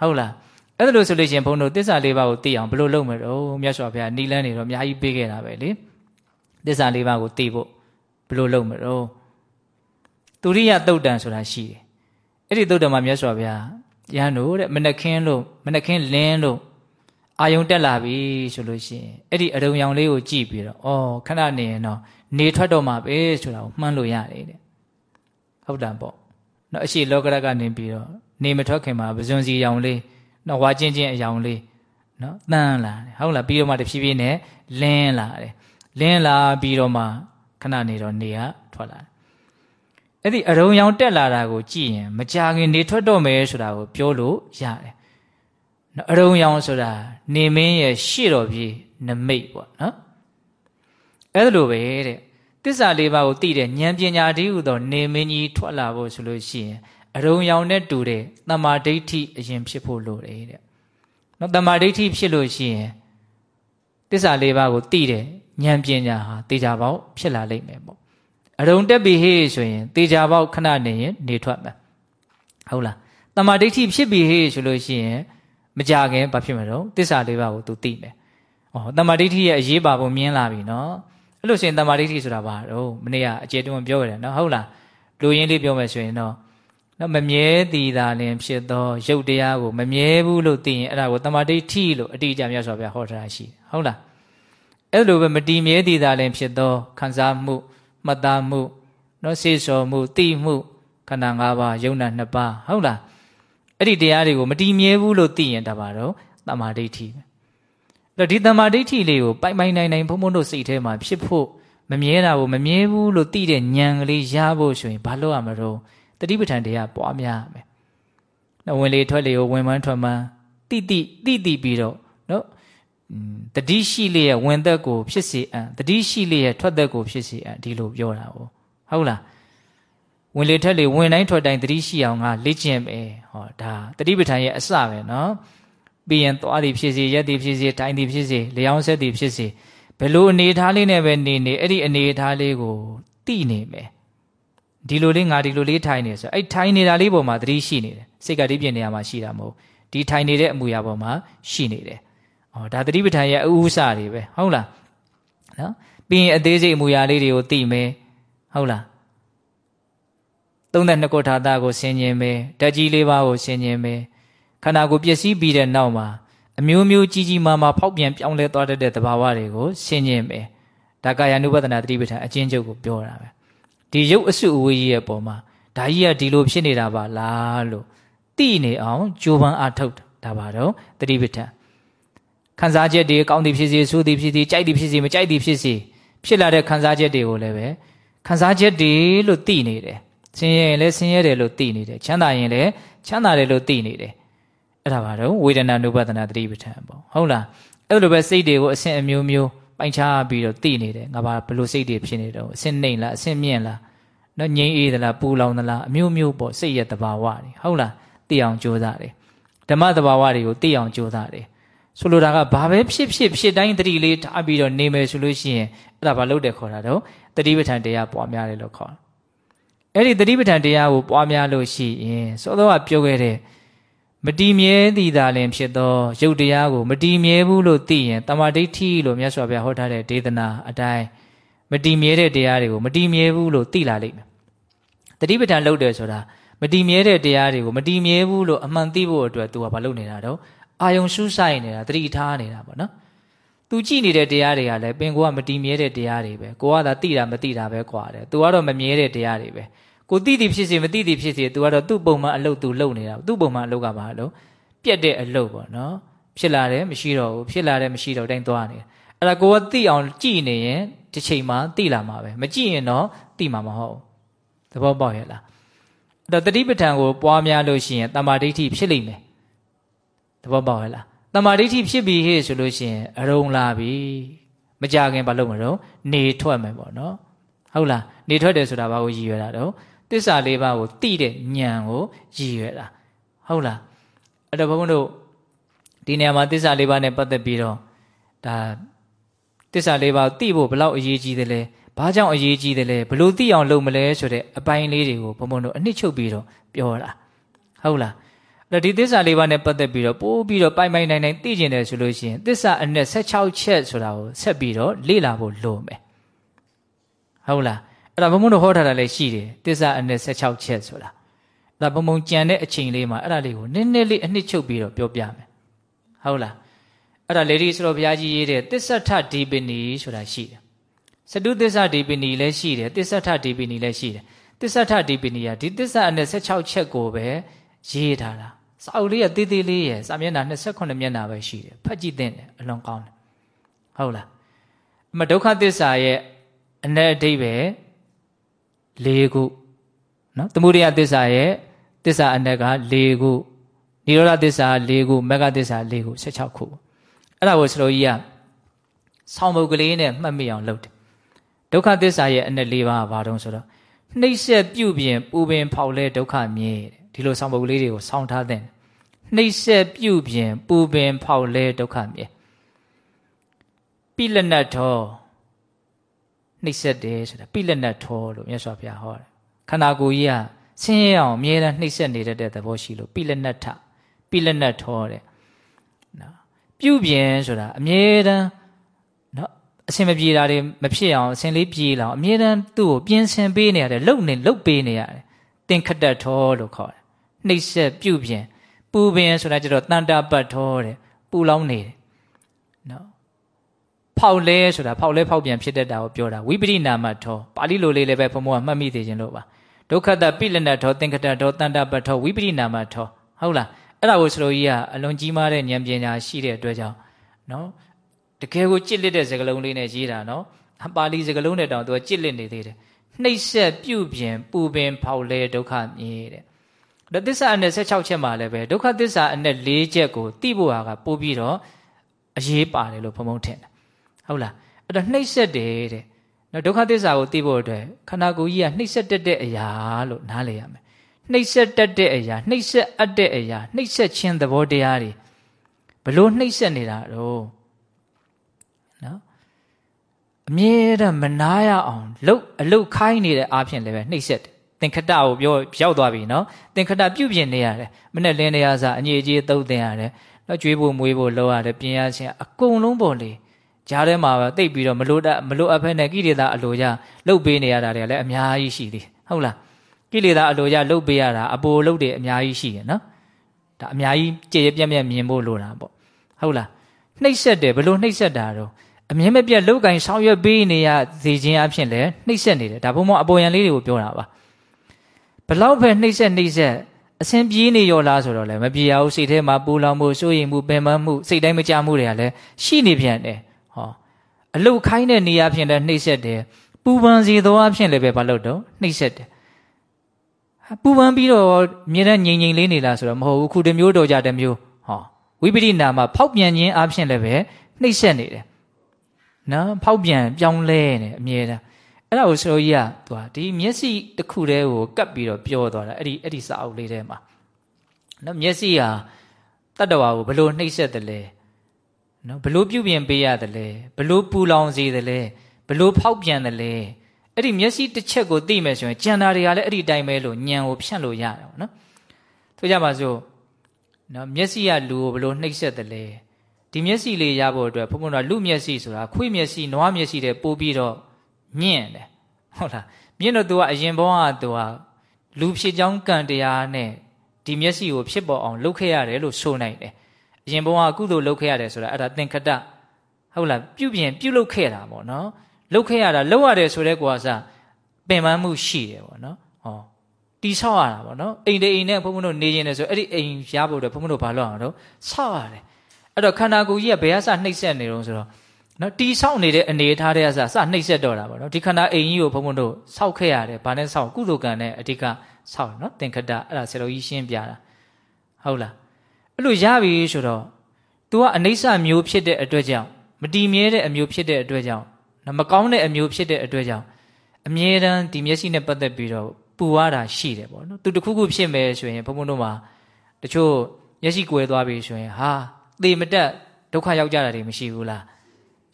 ဟုတ်လားအဲ့ဒါလို့ဆိုလို့ရှိရင်ဘုန်းတို့တစ္ဆာလေးပါးကိုသိအောင်ဘယ်လိုလုပ်မလို့မြတ်စွာဘုရားနီလန်းနေတော့အများကြီးပေးခဲ့တာပဲလေတစ္ဆာလေးပါးကိုသိဖို့ဘယ်လိုလုပ်မလို့သူရိယတုတ်တန်ဆိုတာရှိတယ်အဲ့ဒီတုတ်တန်မှာမြတ်စွာဘုရားရဟန်းတို့တဲ့မနက်ခင်းလို့မနက်ခင်းလင်းလို့ အာယုံတက်လာပြီဆိုလို့ရှိရင်အဲ့ဒီအရုံရောင်လေးကိုကြည့်ပြီးတော့ဩခဏနေရင်တော့နေထွက်တော့မှာပဲဆိုတာကိုမှန်းလို့ရတယ်တဲ့ဟုတ်တာပေါ့နော်အရှိလောကရကနေပြီးတော့နေမထွက်ခင်မှာပဇွန်စီရောင်လေးနော်ဝါချင်းချင်းအယောင်လေးနော်တန်းလာတယ်ဟုတ်လားပြီးတော့မှတဖြည်းဖြည်းနဲ့လင်းလာတယ်လင်းလာပြီးတော့မှခဏနေတော့နေကထွက်လာတယ်အဲ့ဒီအရုံရောင်တက်လာတာကိုကြည့်ရင်မကြခင်နေထွက်တော့မယ်ဆိုတာကိုပြောလို့ရတယ်နော် အရုံရောင်ဆိုတာနေမင်းရဲ့ရှေ့တော်ပြေနမိတ်ပေါ့နော်အဲ့လိုပဲတဲ့တစ္ဆာလေးပါးကိုသိတဲ့ဉာဏ်ပညာတည်းဟူသောနေမင်းကြီးထွက်လာဖို့ဆိုလို့ရှိရင်အရုံရောင်နဲ့တူတဲ့တမာဒိဋ္ဌိအရင်ဖြစ်ဖို့လိုတယ်တဲ့နော်တမာဒိဋ္ဌိဖြစ်လို့ရှိရင်တစ္ဆာလေးပါးကိုသိတဲ့ဉာဏ်ပညာဟာတေချာပေါက်ဖြစ်လာလိမ့်မယ်ပေါ့အရုံတက်ပြီဟေးဆိုရင်တေချာပေါက်ခဏနေရင်နေထွက်မယ်ဟုတ်လားတမာဒိဋ္ဌိဖြစ်ပြီဟေးဆိုလို့ရှိရင် မကြခင်ဘာဖြစ်မှာတော့တစ္ဆာလေးပါးကို तू သိမယ်ဩတမာဒိဋ္ဌိရဲ့အရေးပါပုံမြင်လာပြီနော်အဲ့လိုဆိုရင်တမာဒိဋ္ဌိဆိုတာဘာတော့မနေ့ကအကျေတုံးပြောရတယ်နော်ဟုတ်လားလူရင်းလေးပြောမယ်ဆိုရင်တော့နော်မမြဲတည်တာလင်ဖြစ်သောရုပ်တရားကိုမမြဲဘူးလို့သိရင်အဲ့ဒါကိုတမာဒိဋ္ဌိလို့အတိအကျမြတ်စွာဘုရားဟောထားတာရှိတယ်ဟုတ်လားအဲ့လိုပဲမတည်မြဲတည်တာလင်ဖြစ်သောခံစားမှုမှတ်သားမှုနော်စေစောမှုသိမှုခန္ဓာ၅ပါးယုံနာ၂ပါးဟုတ်လား အဲ့ဒီတရားတွေကိုမတည်မြဲဘူးလို့သိရင်ဒါပါတော့တမာဒိဋ္ဌိပဲအဲ့ဒီတမာဒိဋ္ဌိလေးကိုပိုင်ပိုင်နိုင်နိုင်ဘုံဘုံတို့စိတ်ထဲမှာဖြစ်ဖို့မမြဲတာကိုမမြဲဘူးလို့သိတဲ့ဉာဏ်ကလေးရဖို့ဆိုရင်ဘာလို့ရမလို့တတိပဋ္ဌာန်တရားပွားများမယ်နော်ဝင်လေထွက်လေကိုဝင်မှန်းထွက်မှန်းတိတိတိတိပြီးတော့နော်တတိရှိလျက်ဝင်သက်ကိုဖြစ်စေအံတတိရှိလျက်ထွက်သက်ကိုဖြစ်စေအံဒီလိုပြောတာ哦ဟုတ်လား ဝင်လေထက်လေဝင်တိုင်းထွက်တိုင်းတတိရှိအောင်ငါလေ့ကျင့်ပဲဟောဒါတတိပဋ္ဌာန်ရဲ့အစပဲနော်ပြီးရင်သွားသည်ဖြစ်စေရက်သည်ဖြစ်စေတိုင်းသည်ဖြစ်စေလျောင်းဆက်သည်ဖြစ်စေဘယ်လိုအနေထားလေးနဲ့ပဲနေနေအဲ့ဒီအနေထားလေးကိုသိနေမယ်ဒီလိုလေးငါဒီလိုလေးထိုင်နေဆိုအဲ့ထိုင်နေတာလေးပေါ်မှာသတိရှိနေတယ်စိတ်ကတိပြနေရမှာရှိတာမဟုတ်ဒီထိုင်နေတဲ့အမူအရာပေါ်မှာရှိနေတယ်ဩဒါသတိပဋ္ဌာန်ရဲ့အဥ္စတွေပဲဟုတ်လားနော်ပြီးရင်အသေးစိတ်အမူအရာလေးတွေကိုသိမယ်ဟုတ်လား 32ခုထာတာကိုဆင်ញင်မယ်ဓာတ်ကြီးလေးပါးကိုဆင်ញင်မယ်ခန္ဓာကိုယ်ပျက်စီးပြီးတဲ့နောက်မှာအမျိုးမျိုးကြီးကြီးမားမားဖောက်ပြန်ပြောင်းလဲသွားတတ်တဲ့သဘာဝတွေကိုဆင်ញင်မယ်ဒါကာယ ानु ပဒနာတတိပဋ္ဌာန်အချင်းချုပ်ကိုပြောတာပဲဒီရုပ်အစုအဝေးကြီးရဲ့ပုံမှာဒါကြီးကဒီလိုဖြစ်နေတာပါလားလို့သိနေအောင်ကြိုးပမ်းအားထုတ်တာပါတော့တတိပဋ္ဌာန်ခံစားချက်တွေကောင်းသည်ဖြစ်စေဆိုးသည်ဖြစ်စေကြိုက်သည်ဖြစ်စေမကြိုက်သည်ဖြစ်စေဖြစ်လာတဲ့ခံစားချက်တွေကိုလည်းပဲခံစားချက်တွေလို့သိနေတယ် ဆင်းရဲရင်လည်းဆင်းရဲတယ်လို့သိနေတယ်ချမ်းသာရင်လည်းချမ်းသာတယ်လို့သိနေတယ်အဲ့ဒါပါတော့ဝေဒနာနုပဒနာတတိပဋ္ဌာန်ပေါ့ဟုတ်လားအဲ့လိုပဲစိတ်တွေကိုအဆင့်အမျိုးမျိုးပိုင်းခြားပြီးတော့သိနေတယ်ငါဘာဘလို့စိတ်တွေဖြစ်နေတော့အဆင့်နှိမ်လားအဆင့်မြင့်လားနော်ငြိမ်းအေးသလားပူလောင်သလားအမျိုးမျိုးပေါ့စိတ်ရဲ့တဘာဝတွေဟုတ်လားသိအောင်ကြိုးစားတယ်ဓမ္မတဘာဝတွေကိုသိအောင်ကြိုးစားတယ်ဆိုလိုတာကဘာပဲဖြစ်ဖြစ်ဖြစ်တိုင်းတတိလေးထားပြီးတော့နေမယ်ဆိုလို့ရှိရင်အဲ့ဒါဘာလို့တဲ့ခေါ်တာတော့တတိပဋ္ဌာန်တရားပွားများတယ်လို့ခေါ်တယ် အဲ့ဒီတတိပဋ္ဌာန်တရားကိုပွားများလို့ရှိရင်စောစောကပြောခဲ့တဲ့မတီမြဲသည်သာလင်ဖြစ်သောရုပ်တရားကိုမတီမြဲဘူးလို့သိရင်တမာဒိဋ္ဌိလို့မြတ်စွာဘုရားဟောထားတဲ့ဒေသနာအတိုင်းမတီမြဲတဲ့တရားတွေကိုမတီမြဲဘူးလို့သိလာလိမ့်မယ်တတိပဋ္ဌာန်လုပ်တယ်ဆိုတာမတီမြဲတဲ့တရားတွေကိုမတီမြဲဘူးလို့အမှန်သိဖို့အတွက် तू ကဘာလုပ်နေတာတော့အာယုံရှုဆိုင်နေတာတတိထားနေတာပေါ့နော်။ तू ကြည့်နေတဲ့တရားတွေကလည်းပင်ကိုကမတီမြဲတဲ့တရားတွေပဲ။ကိုကသာသိတာမသိတာပဲကွာတယ်။ तू ကတော့မမြဲတဲ့တရားတွေပဲ။ ကိုသိသည်ဖြစ်စေမသိသည်ဖြစ်စေ तू ကတော့သူ့ပုံမှန်အလုပ် तू လုပ်နေတာ။သူ့ပုံမှန်အလုပ်ကဘာလို့ပြက်တဲ့အလုပ်ပေါ့နော်။ဖြစ်လာတယ်မရှိတော့ဘူးဖြစ်လာတယ်မရှိတော့တိုင်းသွားနေတယ်။အဲ့ဒါကိုကသိအောင်ကြည့်နေရင်ဒီချိန်မှာသိလာမှာပဲ။မကြည့်ရင်တော့သိမှာမဟုတ်ဘူး။သဘောပေါက်ရဲ့လား။အဲ့တော့တတိပဋ္ဌာန်ကိုပွားများလို့ရှိရင်တမာဒိဋ္ဌိဖြစ်လိမ့်မယ်သဘောပေါက်ဟဲ့လားတမာဒိဋ္ဌိဖြစ်ပြီဟဲ့ဆိုလို့ရှိရင်အရုံလာပြီမကြခင်ဘာလုပ်မလို့နေထွက်မယ်ပေါ့နော်ဟုတ်လားနေထွက်တယ်ဆိုတာဘာကိုရည်ရွယ်တာတော့ တစ္ဆာလေးပါးကိုတိတဲ့ဉာဏ်ကိုရည်ရွယ်တာဟုတ်လားအဲ့တော့ဘုန်းတို့ဒီနေရာမှာတစ္ဆာလေးပါးနဲ့ပတ်သက်ပြီးတော့ဒါတစ္ဆာလေးပါးသိဖို့ဘလောက်အရေးကြီးတယ်လဲဘာကြောင့်အရေးကြီးတယ်လဲဘလို့သိအောင်လုပ်မလဲဆိုတဲ့အပိုင်းလေးတွေကိုဘုံဘုံတို့အနှစ်ချုပ်ပြီးတော့ပြောတာဟုတ်လားအဲ့ဒီသစ္စာလေးပါးနဲ့ပတ်သက်ပြီးတော့ပို့ပြီးတော့ပိုင်ပိုင်နိုင်နိုင်သိကျင်တယ်ဆိုလို့ရှိရင်သစ္စာအနဲ့16ချက်ဆိုတာကိုဆက်ပြီးတော့လေ့လာဖို့လိုမယ်ဟုတ်လား အဲ့ဒါဘုံဘုံတို့ဟောထားတာလည်းရှိတယ်သစ္စာအနဲ့16ချက်ဆိုတာအဲ့ဒါဘုံဘုံကြံတဲ့အချိန်လေးမှာအဲ့ဒါလေးကိုနည်းနည်းလေးအနှစ်ချုပ်ပြီးတော့ပြောပြမယ်ဟုတ်လားအဲ့ဒါလေဒီဆိုတော့ဘုရားကြီးရေးတဲ့သစ္ဆထဒီပနီဆိုတာရှိတယ်စတုသစ္စာဒီပနီလည်းရှိတယ်သစ္ဆထဒီပနီလည်းရှိတယ်သစ္ဆထဒီပနီကဒီသစ္စာအနဲ့16ချက်ကိုပဲရေးထားတာစာအုပ်လေးကသေးသေးလေးရယ်စာမျက်နှာ28မျက်နှာပဲရှိတယ်ဖတ်ကြည့်သင့်တယ်အလွန်ကောင်းတယ်ဟုတ်လားအမဒုက္ခသစ္စာရဲ့အ내အဓိပ္ပာယ် ၄ခုနော်သမုဒယသစ္စာရဲ့သစ္စာအ내က၄ခုនិရောဓသစ္စာ၄ခုမဂ္ဂသစ္စာ၄ခု16ခုအဲ့ဒါကိုစလိုကြီးကဆောင်းပုတ်ကလေးနဲ့မှတ်မိအောင်လုပ်တယ်ဒုက္ခသစ္စာရဲ့အ내၄ပါးကဘာတုံးဆိုတော့နှိမ့်ဆက်ပြုပြင်ပူပင်ဖောက်လဲဒုက္ခမြဲတဲ့ဒီလိုဆောင်ပုဒ်လေးတွေကိုဆောင်းထားတဲ့နှိမ့်ဆက်ပြုပြင်ပူပင်ဖောက်လဲဒုက္ခမြဲပိလနတ်ထော နှိမ့်ဆက်တယ်ဆိုတာပိလနတ်ထောလို့မြတ်စွာဘုရားဟောတယ်ခန္ဓာကိုယ်ကြီးကဆင်းရဲအောင်အမြဲတမ်းနှိမ့်ဆက်နေတဲ့သဘောရှိလို့ပိလနတ်ထပိလနတ်ထောတဲ့နော်ပြုပြင်ဆိုတာအမြဲတမ်းနော်အစင်မပြေတာတွေမဖြစ်အောင်အစင်လေးပြေလောင်အမြဲတမ်းသူ့ကိုပြင်ဆင်ပေးနေရတယ်လှုပ်နေလှုပ်ပေးနေရတယ်သင်္ခတထောလို့ခေါ်တယ်နှိပ်ဆက်ပြုတ်ပြင်ပူပင်ဆိုတာကျတော့တန်တာပတ်ထောတဲ့ပူလောင်းနေတယ်နော် ဖောက်လဲဆိုတာဖောက်လဲဖောက်ပြန်ဖြစ်တတ်တာကိုပြောတာဝိပရိနာမထောပါဠိလိုလေးလည်းပဲဘုံဘုံကမှတ်မိသေးခြင်းလို့ပါဒုက္ခတပိလနထောသင်္ခတထောတန်တာပတ်ထောဝိပရိနာမထောဟုတ်လားအဲ့ဒါကိုစလိုကြီးကအလွန်ကြီးမားတဲ့ဉာဏ်ပညာရှိတဲ့အတွက်ကြောင့်နော်တကယ်ကိုကြစ်လက်တဲ့စကားလုံးလေးနဲ့ရေးတာနော်ပါဠိစကားလုံးနဲ့တောင်သူကကြစ်လက်နေသေးတယ်နှိပ်ဆက်ပြုပြင်ပူပင်ဖောက်လဲဒုက္ခမြေတဲ့ဒါသစ္စာအနဲ့16ချက်မှာလည်းပဲဒုက္ခသစ္စာအနဲ့၄ချက်ကိုသိဖို့ဟာကပို့ပြီးတော့အရေးပါတယ်လို့ဘုံဘုံထင်တယ် ဟုတ်လားအဲ့တော့နှိပ်ဆက်တယ်တဲ့နော်ဒုက္ခသစ္စာကိုသိဖို့အတွက်ခန္ဓာကိုယ်ကြီးကနှိပ်ဆက်တတ်တဲ့အရာလို့နားလည်ရမယ်နှိပ်ဆက်တတ်တဲ့အရာနှိပ်ဆက်အပ်တဲ့အရာနှိပ်ဆက်ခြင်းသဘောတရားတွေဘလို့နှိပ်ဆက်နေတာတော့နော်အမြဲတမ်းမနာရအောင်လှုပ်အလုတ်ခိုင်းနေတဲ့အားဖြင့်လည်းပဲနှိပ်ဆက်တယ်သင်္ခတကိုပြောရောက်သွားပြီနော်သင်္ခတပြုတ်ပြင်နေရတယ်မနဲ့လင်းနေရစားအငြိအကျေးသုတ်တင်ရတယ်နော်ကျွေးဖို့မွေးဖို့လုပ်ရတယ်ပြင်ရခြင်းအကုန်လုံးပေါ်လေ ကြားထဲမှာပဲတိတ်ပြီးတော့မလို့တမလို့အဖက်နဲ့ကိလေသာအလိုကြလှုပ်ပေးနေရတာတွေလည်းအများကြီးရှိသေးဟုတ်လားကိလေသာအလိုကြလှုပ်ပေးရတာအပိုလှုပ်တွေအများကြီးရှိတယ်နော်ဒါအများကြီးကြည်ရပြက်ပြက်မြင်ဖို့လိုတာပေါ့ဟုတ်လားနှိပ်ဆက်တယ်ဘလို့နှိပ်ဆက်တာတော့အမြင်မပြတ်လောက်ကင်ဆောင်ရွက်ပေးနေရစေခြင်းအဖြစ်လဲနှိပ်ဆက်နေတယ်ဒါဘုံမအပေါ်ယံလေးတွေကိုပြောတာပါဘလောက်ပဲနှိပ်ဆက်နှိပ်ဆက်အစဉ်ပြေးနေရောလားဆိုတော့လည်းမပြေရဘူးစိတ်ထဲမှာပူလောင်မှုစိုးရိမ်မှုပင်ပန်းမှုစိတ်တိုင်းမကြမှုတွေကလည်းရှိနေပြန်တယ် ဟောအလုတ်ခိုင်းတဲ့နေရာဖြင့်လည်းနှိပ်ဆက်တယ်ပူပန်စီသောအဖြစ်လည်းပဲမလုပ်တော့နှိပ်ဆက်တယ်ပူပန်ပြီးတော့မြင်တဲ့ငြိမ်ငြိမ်လေးနေလားဆိုတော့မဟုတ်ဘူးခုတစ်မျိုးတော့ကြတစ်မျိုးဟောဝိပရိနာမှာဖောက်ပြန်ခြင်းအဖြစ်လည်းပဲနှိပ်ဆက်နေတယ်နော်ဖောက်ပြန်ပြောင်းလဲနေအမြဲတမ်းအဲ့ဒါကိုဆိုကြီးကသူကဒီမျက်စိတစ်ခုတည်းကိုကပ်ပြီးတော့ပြောသွားတာအဲ့ဒီအဲ့ဒီစာအုပ်လေးထဲမှာနော်မျက်စိဟာတတ္တဝါကိုဘလို့နှိပ်စက်တယ်လဲ နော်ဘလို့ပြုပြင်ပေးရတယ်လဲဘလို့ပူလောင်စေတယ်လဲဘလို့ဖောက်ပြန်တယ်လဲအဲ့ဒီမျက်စိတစ်ချက်ကိုသိမယ်ဆိုရင်ကြံတာတွေကလည်းအဲ့ဒီတိုင်းပဲလို့ညံကိုဖြန့်လို့ရတယ်ပေါ့နော်ဆိုကြပါစို့နော်မျက်စိကလူကိုဘလို့နှိပ်စက်တယ်လဲဒီမျက်စိလေးရဖို့အတွက်ဘုံဘုံကလူမျက်စိဆိုတာခွေးမျက်စိနွားမျက်စိတဲ့ပို့ပြီးတော့မြင့်တယ်ဟုတ်လားမြင့်တော့သူကအရင်ဘဝကသူကလူဖြစ်ကြောင်းကံတရားနဲ့ဒီမျက်စိကိုဖြစ်ပေါ်အောင်လုပ်ခဲ့ရတယ်လို့ဆိုနိုင်တယ် အရင်ဘဝကကုသိုလ်လုပ်ခဲ့ရတယ်ဆိုတာအဲ့ဒါသင်္ခတဟုတ်လားပြုပြင်ပြုလုပ်ခဲ့တာပေါ့နော်လုပ်ခဲ့ရတာလုပ်ရတယ်ဆိုတဲ့ကွာစားပင်ပန်းမှုရှိတယ်ပေါ့နော်ဟောတီဆောက်ရတာပေါ့နော်အိမ်တအိမ်နဲ့ဘုံဘုံတို့နေခြင်းနဲ့ဆိုအဲ့ဒီအိမ်ရဖို့တော့ဘုံဘုံတို့ဘာလုပ်အောင်တော့ဆောက်ရတယ်အဲ့တော့ခန္ဓာကိုယ်ကြီးကဘယ်ကစနှိမ့်ဆက်နေတော့ဆိုတော့နော်တီဆောက်နေတဲ့အနေအထားတွေကစစနှိမ့်ဆက်တော့တာပေါ့နော်ဒီခန္ဓာအိမ်ကြီးကိုဘုံဘုံတို့ဆောက်ခဲ့ရတယ်ဘာနဲ့ဆောက်ကုသိုလ်ကံနဲ့အဓိကဆောက်နော်သင်္ခတအဲ့ဒါဆရာတော်ကြီးရှင်းပြတာဟုတ်လား အဲ့လိုရပြီဆိုတော့ तू ကအနိစ္စမျိုးဖြစ်တဲ့အတွက်ကြောင့်မတည်မြဲတဲ့အမျိုးဖြစ်တဲ့အတွက်ကြောင့်မကောင်းတဲ့အမျိုးဖြစ်တဲ့အတွက်ကြောင့်အမြဲတမ်းဒီမျက်စိနဲ့ပတ်သက်ပြီးတော့ပူရတာရှိတယ်ပေါ့နော်သူတခုခုဖြစ်မယ်ဆိုရင်ဘုံဘုံတို့မှာတချို့မျက်စိကွယ်သွားပြီဆိုရင်ဟာသေမတက်ဒုက္ခရောက်ကြတာတွေမရှိဘူးလား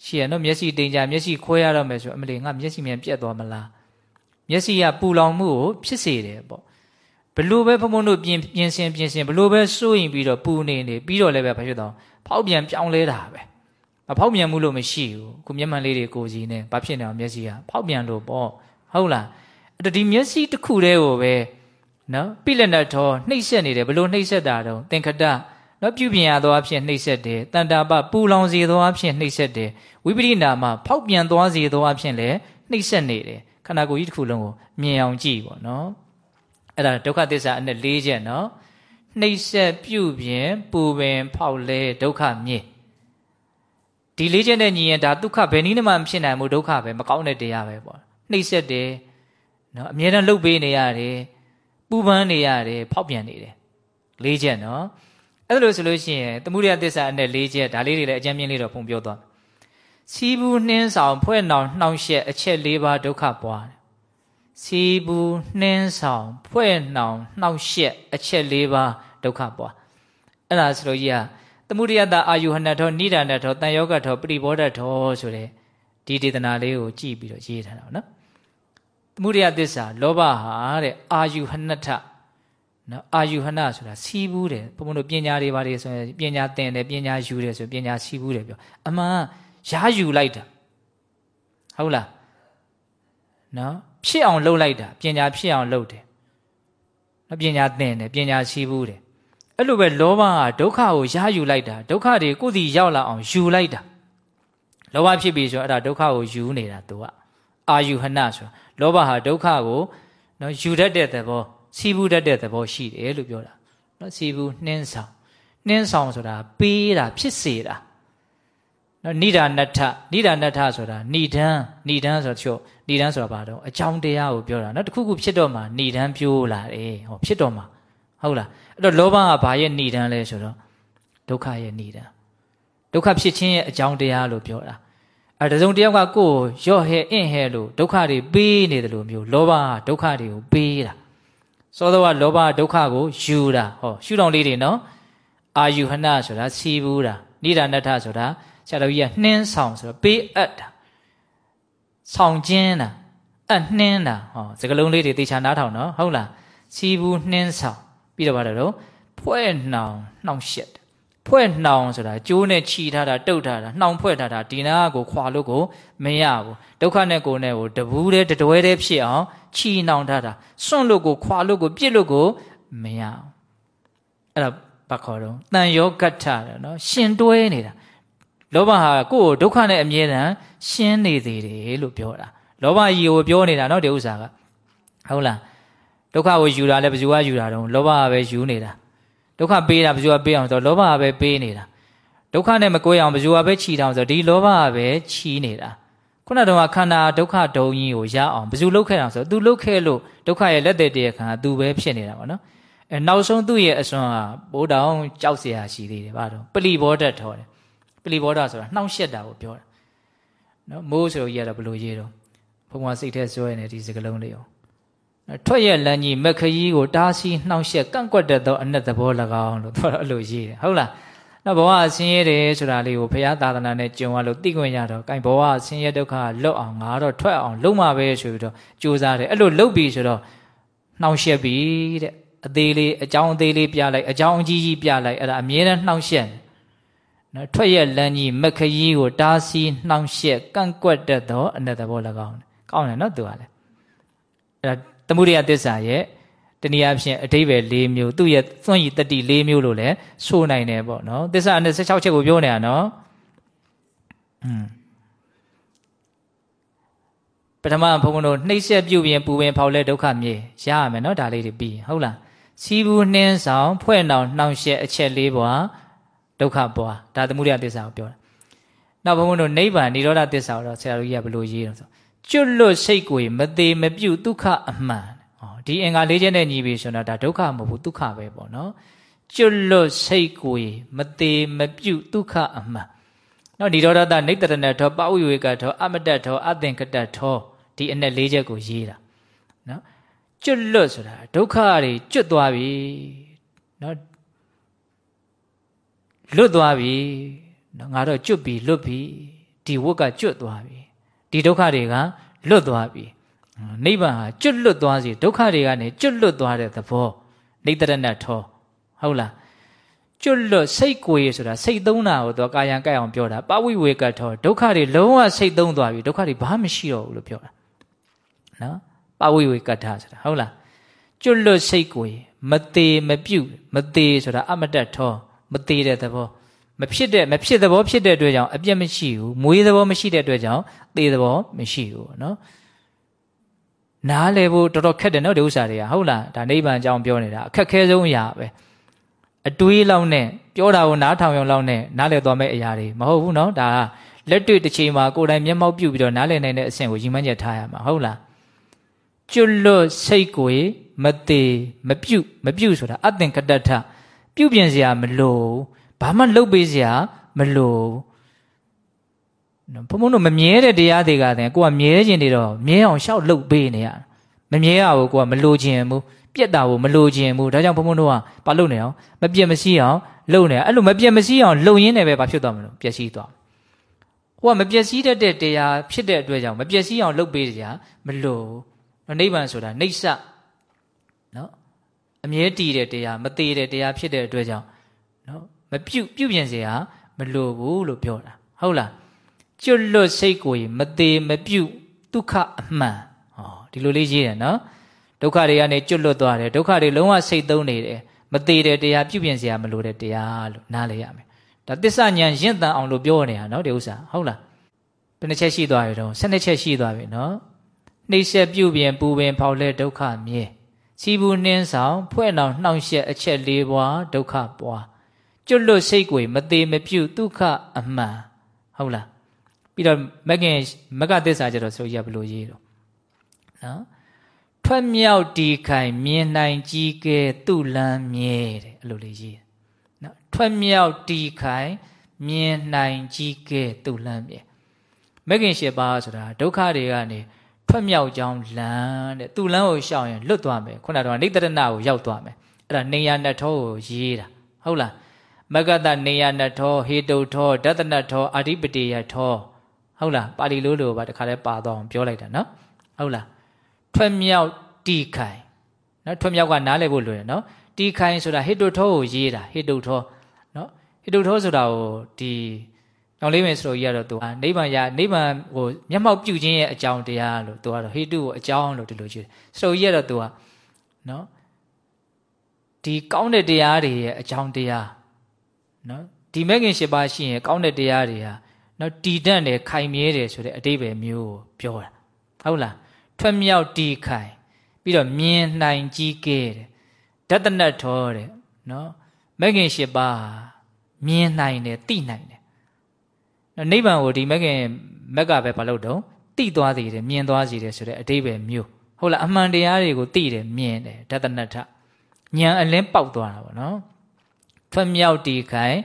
ရှိရနော်မျက်စိတင်ကြမျက်စိခွဲရတော့မယ်ဆိုအမလီငါမျက်စိမြန်ပြတ်သွားမလားမျက်စိကပူလောင်မှုကိုဖြစ်စေတယ်ပေါ့ ဘလို့ပဲဖုံဖုံတို့ပြင်ပြင်ဆင်ပြင်ဆင်ဘလို့ပဲစိုးရင်ပြီးတော့ပူနေနေပြီးတော့လည်းပဲဘာဖြစ်တော့ဖောက်ပြန်ပြောင်းလဲတာပဲမဖောက်ပြန်မှုလို့မရှိဘူးခုမျက်မှန်လေးတွေကိုကြည့်နေဘာဖြစ်နေအောင်မျက်စိကဖောက်ပြန်လို့ပေါ့ဟုတ်လားအဲ့တော့ဒီမျက်စိတစ်ခုတည်းကိုပဲနော်ပြလက်နဲ့ထောနှိပ်ဆက်နေတယ်ဘလို့နှိပ်ဆက်တာတော့သင်္ခတနော်ပြုပြင်ရသောအဖြစ်နှိပ်ဆက်တယ်တန်တာပပူလောင်စေသောအဖြစ်နှိပ်ဆက်တယ်ဝိပရိနာမှာဖောက်ပြန်သွားစေသောအဖြစ်လည်းနှိပ်ဆက်နေတယ်ခန္ဓာကိုယ်ကြီးတစ်ခုလုံးကိုမြင်အောင်ကြည့်ပေါ့နော် အဲ့ဒါဒုက္ခသစ္စာအနဲ့၄ချက်နော်နှိပ်ဆက်ပြုပြင်ပူပင်ဖောက်လဲဒုက္ခမြင်ဒီလေးချက်နဲ့ညီရင်ဒါဒုက္ခဘယ်နည်းမှမဖြစ်နိုင်ဘူးဒုက္ခပဲမကောင်းတဲ့တရားပဲပေါ့နှိပ်ဆက်တယ်နော်အမြဲတမ်းလှုပ်ပေးနေရတယ်ပူပန်းနေရတယ်ဖောက်ပြန်နေတယ်လေးချက်နော်အဲ့လိုဆိုလို့ရှိရင်သမုဒိယသစ္စာအနဲ့၄ချက်ဒါလေးတွေလည်းအကျဉ်းပြင်းလေးတော့ပုံပြောသွားစီးဘူးနှင်းဆောင်ဖွဲ့နှောင်နှောင့်ရှက်အချက်၄ပါးဒုက္ခပွား စီးဘူးနှင်းဆောင်ဖွဲ့နှောင်နှောင့်ရှက်အချက်၄ပါးဒုက္ခပွားအဲ့ဒါဆိုလို့ကြီးကသမုဒိယတအာယုဟနထောနိဒာနထောတန်ယောဂထောပရိဘောဓထောဆိုတဲ့ဒီဒေသနာလေးကိုကြည့်ပြီးတော့ရေးထားတာနော်သမုဒိယသစ္စာလောဘဟာတဲ့အာယုဟနထနော်အာယုဟနဆိုတာစီးဘူးတယ်ဘုံဘုံတို့ပညာတွေပါတယ်ဆိုရင်ပညာသင်တယ်ပညာယူတယ်ဆိုပညာစီးဘူးတယ်ပြောအမှန်ရာယူလိုက်တာဟုတ်လား နော်ဖြစ်အောင်လှုပ်လိုက်တာပညာဖြစ်အောင်လှုပ်တယ်နော်ပညာသင်တယ်ပညာစီးဘူးတယ်အဲ့လိုပဲလောဘကဒုက္ခကိုရာယူလိုက်တာဒုက္ခတွေကိုယ်စီရောက်လာအောင်ယူလိုက်တာလောဘဖြစ်ပြီဆိုတော့အဲ့ဒါဒုက္ခကိုယူနေတာသူကအာယုဟနဆိုလောဘဟာဒုက္ခကိုနော်ယူတတ်တဲ့သဘောစီးပူးတတ်တဲ့သဘောရှိတယ်လို့ပြောတာနော်စီးပူးနှင်းဆောင်နှင်းဆောင်ဆိုတာပေးတာဖြစ်စေတာ နော်ဏိဒာနထဏိဒာနထဆိုတာဏိဒံဏိဒံဆိုချို့ဏိဒံဆိုတာဘာတော့အကြောင်းတရားကိုပြောတာနော်တခုခုဖြစ်တော့မှဏိဒံပြိုးလာတယ်ဟောဖြစ်တော့မှဟုတ်လားအဲ့တော့လောဘကဘာရဲ့ဏိဒံလဲဆိုတော့ဒုက္ခရဲ့ဏိဒံဒုက္ခဖြစ်ခြင်းရဲ့အကြောင်းတရားလို့ပြောတာအဲတစုံတယောက်ကကိုယ်ရော့ဟဲအင့်ဟဲလို့ဒုက္ခတွေပေးနေတယ်လို့မျိုးလောဘကဒုက္ခတွေကိုပေးတာစောသောကလောဘဒုက္ခကိုယူတာဟောရှုတော်လေးတွေနော်အာယုဟနဆိုတာစီဘူးတာဏိဒာနထဆိုတာ ဆရာတော်ကြီးကနှင်းဆောင်ဆိုတော့ပေးအပ်တာဆောင်ကျင်းတာအနှင်းတာဟောစကလုံးလေးတွေတေချာနားထောင်နော်ဟုတ်လားစီဘူးနှင်းဆောင်ပြီးတော့ဗါတော့ဖွဲ့နှောင်နှောင်ရှက်ဖွဲ့နှောင်ဆိုတာကျိုးနဲ့ခြီထားတာတုတ်ထားတာနှောင်ဖွဲ့ထားတာဒီနာကိုခွာလို့ကိုမရဘူးဒုက္ခနဲ့ကိုယ်နဲ့ကိုတဘူးတည်းတတွဲတည်းဖြစ်အောင်ခြီနှောင်ထားတာစွန့်လို့ကိုခွာလို့ကိုပြစ်လို့ကိုမရအောင်အဲ့ဒါဘာခေါ်တော့တန်ယောဂတ္ထတယ်နော်ရှင်တွဲနေတာ လောဘဟာကိုယ့်ကိုဒုက္ခနဲ့အမြဲတမ်းရှင်းနေသေးတယ်လို့ပြောတာလောဘကြီးကိုပြောနေတာနော်ဒီဥစ္စာကဟုတ်လားဒုက္ခကိုယူတာလည်းဘယ်သူကယူတာတော့လောဘကပဲယူနေတာဒုက္ခပေးတာဘယ်သူကပေးအောင်ဆိုတော့လောဘကပဲပေးနေတာဒုက္ခနဲ့မကွဲအောင်ဘယ်သူကပဲခြီတောင်ဆိုတော့ဒီလောဘကပဲခြီနေတာခုနကတော့ခန္ဓာဒုက္ခဒုံကြီးကိုရအောင်ဘယ်သူလုတ်ခဲ့အောင်ဆိုတော့ तू လုတ်ခဲ့လို့ဒုက္ခရဲ့လက်တဲ့တရားခံက तू ပဲဖြစ်နေတာပေါ့နော်အဲနောက်ဆုံးသူ့ရဲ့အစွမ်းဟာဘိုးတောင်ကြောက်เสียရှိသေးတယ်ဗါတော့ပလီဘောဓာတ်ထော်တယ် ပလီဘောဓာဆိုတာနှောင့်ရှက်တာကိုပြောတာနော်မိုးဆိုကြီးကတော့ဘလို့ရေးတော့ဘုံကစိတ်ထဲစွဲနေဒီစကလုံးလေးရောထွက်ရလန်းကြီးမခရီးကိုတားဆီးနှောင့်ယှက်ကန့်ကွက်တတ်သောအနက်သဘော၎င်းလို့သူအဲ့လိုရေးတယ်ဟုတ်လားနော်ဘဝအဆင်းရဲတယ်ဆိုတာလေးကိုဘုရားသာသနာနဲ့ကြုံရလို့သိခွင့်ရတော့အဲဘဝအဆင်းရဲဒုက္ခလွတ်အောင်ငါတော့ထွက်အောင်လုံးမပဲဆိုပြီးတော့ကြိုးစားတယ်အဲ့လိုလုပ်ပြီဆိုတော့နှောင့်ယှက်ပြီတဲ့အသေးလေးအကြောင်းအသေးလေးပြလိုက်အကြောင်းအကြီးကြီးပြလိုက်အဲ့ဒါအမြဲတမ်းနှောင့်ယှက် နော်ထွက်ရလန်းကြီးမခရီးကိုတားဆီးနှောင့်ယှက်ကန့်ကွက်တတ်သောအနက်သဘော၎င်းကောင်းတယ်နော်သူကလည်းအဲ့ဒါသမုဒိယသစ္စာရဲ့တနည်းအားဖြင့်အတိဘယ်၄မျိုးသူ့ရဲ့သွန့်ရည်တတိ၄မျိုးလို့လည်းဆိုနိုင်တယ်ပေါ့နော်သစ္စာ26ချက်ကိုပြောနေတာနော်อืมပထမဘုံဘုံတို့နှိမ့်ဆက်ပြုတ်ပြင်ပူပင်ဖောက်လဲဒုက္ခမြေရရမယ်နော်ဒါလေးတွေပြီးဟုတ်လားစီးဘူးနှင်းဆောင်ဖွဲ့နှောင်နှောင်ရှက်အချက်လေးပွား ဒုက္ခပွားဒါသမုဒိယသစ္စာကိုပြောတာနောက်ဘုံဘုံတို့နိဗ္ဗာန်និရောဓသစ္စာကိုတော့ဆရာတို့ကြီးကဘယ်လိုရေးတော့ဆိုကျွတ်လွတ်စိတ်ကိုမသေးမပြုတ်ဒုက္ခအမှန်ဟောဒီအင်္ဂါလေးချက်နဲ့ညီပြီဆိုတော့ဒါဒုက္ခမဟုတ်ဘူးဒုက္ခပဲပေါ့နော်ကျွတ်လွတ်စိတ်ကိုမသေးမပြုတ်ဒုက္ခအမှန်နော်ဒီရောဒတနေတရဏထောပဝိဝေကထောအမတထောအသင်္ကတထောဒီအနဲ့လေးချက်ကိုရေးတာနော်ကျွတ်လွတ်ဆိုတာဒုက္ခတွေကျွတ်သွားပြီနော် လွတ်သွားပြီနော်ငါတော့ကျွတ်ပြီလွတ်ပြီဒီဝတ်ကကျွတ်သွားပြီဒီဒုက္ခတွေကလွတ်သွားပြီနိဗ္ဗာန်ဟာကျွတ်လွတ်သွားစီဒုက္ခတွေကနေကျွတ်လွတ်သွားတဲ့သဘောနေတရဏထောဟုတ်လားကျွတ်လွတ်စိတ်ကိုရဆိုတာစိတ်သုံးတာကိုသူကာယံကြိုက်အောင်ပြောတာပဝိဝေကထောဒုက္ခတွေလုံးဝစိတ်သုံးသွားပြီဒုက္ခတွေဘာမှမရှိတော့ဘူးလို့ပြောတာနော်ပဝိဝေကထဆိုတာဟုတ်လားကျွတ်လွတ်စိတ်ကိုရမသေးမပြုတ်မသေးဆိုတာအမတတ်ထော မသေးတဲ့သဘောမဖြစ်တဲ့မဖြစ်သဘောဖြစ်တဲ့အတွက်ကြောင့်အပြစ်မရှိဘူးမွေးသဘောမရှိတဲ့အတွက်ကြောင့်သေသဘောမရှိဘူးနော်နားလည်ဖို့တော်တော်ခက်တယ်နော်ဒီဥစ္စာတွေကဟုတ်လားဒါနိဗ္ဗာန်အကြောင်းပြောနေတာအခက်ခဲဆုံးအရာပဲအတွေးလောက်နဲ့ပြောတာကိုနားထောင်ရုံလောက်နဲ့နားလည်သွားမယ့်အရာတွေမဟုတ်ဘူးနော်ဒါကလက်တွေ့တစ်ချိန်မှာကိုယ်တိုင်မျက်မှောက်ပြုပြီးတော့နားလည်နိုင်တဲ့အဆင့်ကိုရည်မှန်းချက်ထားရမှာဟုတ်လားကျွလွတ်စိတ်ကိုမသေးမပြုတ်မပြုတ်ဆိုတာအသင်္ကတ္ထ ပြုတ်ပြင်စရာမလိုဘာမှလှုပ်ပေးစရာမလိုဘုံဘုံတို့မမြဲတဲ့တရားတွေကတည်းကိုကမြဲခြင်းတွေတော့မြဲအောင်ရှောက်လှုပ်ပေးနေရမမြဲရဘူးကိုကမလိုခြင်းဘူးပြက်တာကိုမလိုခြင်းဘူးဒါကြောင့်ဘုံဘုံတို့ကဘာလုပ်နေအောင်မပြက်မစည်းအောင်လှုပ်နေအဲ့လိုမပြက်မစည်းအောင်လှုပ်ရင်းနဲ့ပဲဘာဖြစ်သွားမလို့ပျက်စီးသွားကိုကမပျက်စီးတတ်တဲ့တရားဖြစ်တဲ့အတွက်ကြောင့်မပျက်စီးအောင်လှုပ်ပေးစရာမလိုနိဗ္ဗာန်ဆိုတာနှိစ္စနော် အမြဲတည်တဲ့တရားမသေးတဲ့တရားဖြစ်တဲ့အတွက်ကြောင့်နော်မပြုတ်ပြုတ်ပြင်စရာမလိုဘူးလို့ပြောတာဟုတ်လားကျွတ်လွတ်စိတ်ကိုမသေးမပြုတ်ဒုက္ခအမှန်ဟောဒီလိုလေးရေးတယ်နော်ဒုက္ခတွေကနေကျွတ်လွတ်သွားတယ်ဒုက္ခတွေလုံးဝစိတ်သုံးနေတယ်မသေးတဲ့တရားပြုတ်ပြင်စရာမလိုတဲ့တရားလို့နားလည်ရမယ်ဒါသစ္စာဉာဏ်ရင့်တန်အောင်လို့ပြောနေတာနော်ဒီဥစ္စာဟုတ်လားဘယ်နှချက်ရှိသွားပြီတော့၁၂ချက်ရှိသွားပြီနော်နှိမ့်ဆက်ပြုတ်ပြင်ပူပင်ဖောက်လဲဒုက္ခမြဲ စီဘူးနှင်းဆောင်ဖွဲ့အောင်နှောင့်ယှက်အချက်၄ပွားဒုက္ခပွားကျွတ်လွတ်စိတ်ကိုမသေးမပြုတ်ဒုက္ခအမှန်ဟဟုတ်လားပြီးတော့မကင်မကသစ္စာကျတော့ဆိုရဘလို့ရေးတော့နော်ထွက်မြောက်တီခိုင်မြင်နိုင်ကြီးကဲသူ့လန်းမြဲတဲ့အဲ့လိုလေးရေးနော်ထွက်မြောက်တီခိုင်မြင်နိုင်ကြီးကဲသူ့လန်းမြဲမကင်ရှစ်ပါးဆိုတာဒုက္ခတွေကနေ ထွက်မြောက်ကြောင်းလမ်းတဲ့သူ့လမ်းကိုရှောင်ရင်လွတ်သွားမယ်ခုနကတော့နိတရဏကိုရောက်သွားမယ်အဲ့ဒါနေရနထောကိုရေးတာဟုတ်လားမဂ္ဂတနေယနထောဟေတုထောဒသနထောအာဓိပတိယထောဟုတ်လားပါဠိလိုလိုပါတခါလဲပါတော့အောင်ပြောလိုက်တာနော်ဟုတ်လားထွက်မြောက်တီခိုင်နော်ထွက်မြောက်ကနားလည်ဖို့လွယ်တယ်နော်တီခိုင်ဆိုတာဟေတုထောကိုရေးတာဟေတုထောနော်ဟေတုထောဆိုတာကိုဒီ ကြောင်လေးမင်းစတော်ကြီးကတော့သူနိဗ္ဗာန်ရနိဗ္ဗာန်ဟိုမျက်မှောက်ပြုခြင်းရဲ့အကြောင်းတရားလို့သူကတော့ဟေတုကိုအကြောင်းလို့ဒီလိုကြည့်တယ်စတော်ကြီးကတော့သူကနော်ဒီကောင်းတဲ့တရားတွေရဲ့အကြောင်းတရားနော်ဒီမဲ့ခင်၈ပါးရှိရင်ကောင်းတဲ့တရားတွေဟာနော်တည်တတ်တယ်ခိုင်မြဲတယ်ဆိုတဲ့အတိပ္ပယ်မျိုးကိုပြောတာဟုတ်လားထွက်မြောက်တည်ခိုင်ပြီးတော့မြင်နိုင်ကြီးကဲတယ်ဒတနတ်ထောတဲ့နော်မဲ့ခင်၈ပါးမြင်နိုင်တယ်သိနိုင်တယ် နော်နိဗ္ဗာန်ကိုဒီမဲ့ခင်မက်ကပဲဘာလို့တော့သိသွားစေတယ်မြင်သွားစေတယ်ဆိုတဲ့အတိပ္ပယ်မျိုးဟုတ်လားအမှန်တရားတွေကိုသိတယ်မြင်တယ်ဒတနတ်ထဉာဏ်အလင်းပေါက်သွားတာပေါ့နော်ထွက်မြောက်တည်ခိုင်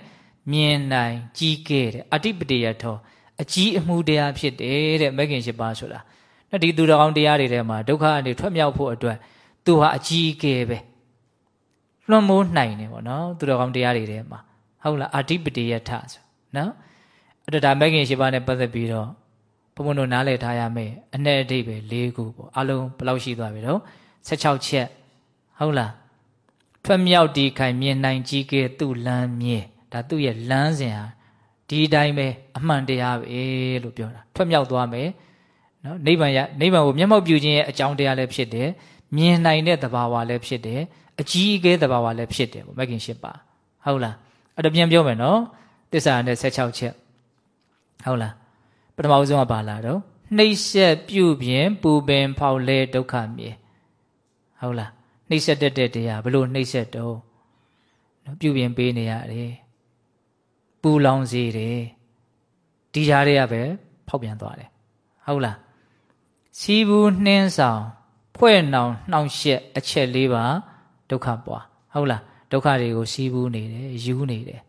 မြင်နိုင်ကြီးခဲ့တဲ့အတိပတိယထောအကြီးအမှုတရားဖြစ်တယ်တဲ့မဂ်ခင်ရှိပါဆိုတာနော်ဒီသူတော်ကောင်းတရားတွေထဲမှာဒုက္ခအနေထွက်မြောက်ဖို့အတွက်သူဟာအကြီးအကဲပဲလွှမ်းမိုးနိုင်တယ်ပေါ့နော်သူတော်ကောင်းတရားတွေထဲမှာဟုတ်လားအတိပတိယထဆိုနော် အဲ့ဒါဒါမဂ်ခင်ရှိပါနဲ့ပတ်သက်ပြီးတော့ဘုံဘုံတို့နားလည်ထားရမယ်အ내အဓိပ္ပာယ်၄ခုပေါ့အလုံးဘယ်လောက်ရှိသွားပြီတော့16ချက်ဟုတ်လားထွက်မြောက်ဒီခိုင်မြင်နိုင်ကြီးကဲသူ့လမ်းမြဲဒါသူ့ရဲ့လမ်းစဉ်ဟာဒီတိုင်းပဲအမှန်တရားပဲလို့ပြောတာထွက်မြောက်သွားမယ်နော်နိဗ္ဗာန်ရနိဗ္ဗာန်ကိုမျက်မှောက်ပြုခြင်းရဲ့အကြောင်းတရားလည်းဖြစ်တယ်မြင်နိုင်တဲ့သဘာဝလည်းဖြစ်တယ်အကြီးအကဲသဘာဝလည်းဖြစ်တယ်ပေါ့မဂ်ခင်ရှစ်ပါဟုတ်လားအဲ့တော့ပြန်ပြောမယ်နော်သစ္စာနဲ့16ချက် ဟုတ်လားပထမဦးဆုံးကပါလာတော့နှိမ့်ဆက်ပြုပြင်ပူပင်ဖောက်လဲဒုက္ခမြေဟုတ်လားနှိမ့်ဆက်တတ်တဲ့တရားဘလို့နှိမ့်ဆက်တော့နော်ပြုပြင်ပေးနေရတယ်ပူလောင်စေတယ်ဒီကြားတွေကပဲဖောက်ပြန်သွားတယ်ဟုတ်လားစီဘူးနှင်းဆောင်ဖွဲ့နှောင်နှောင့်ရှက်အချက်လေးပါဒုက္ခပွားဟုတ်လားဒုက္ခတွေကိုစီးပူးနေတယ်ယူနေတယ်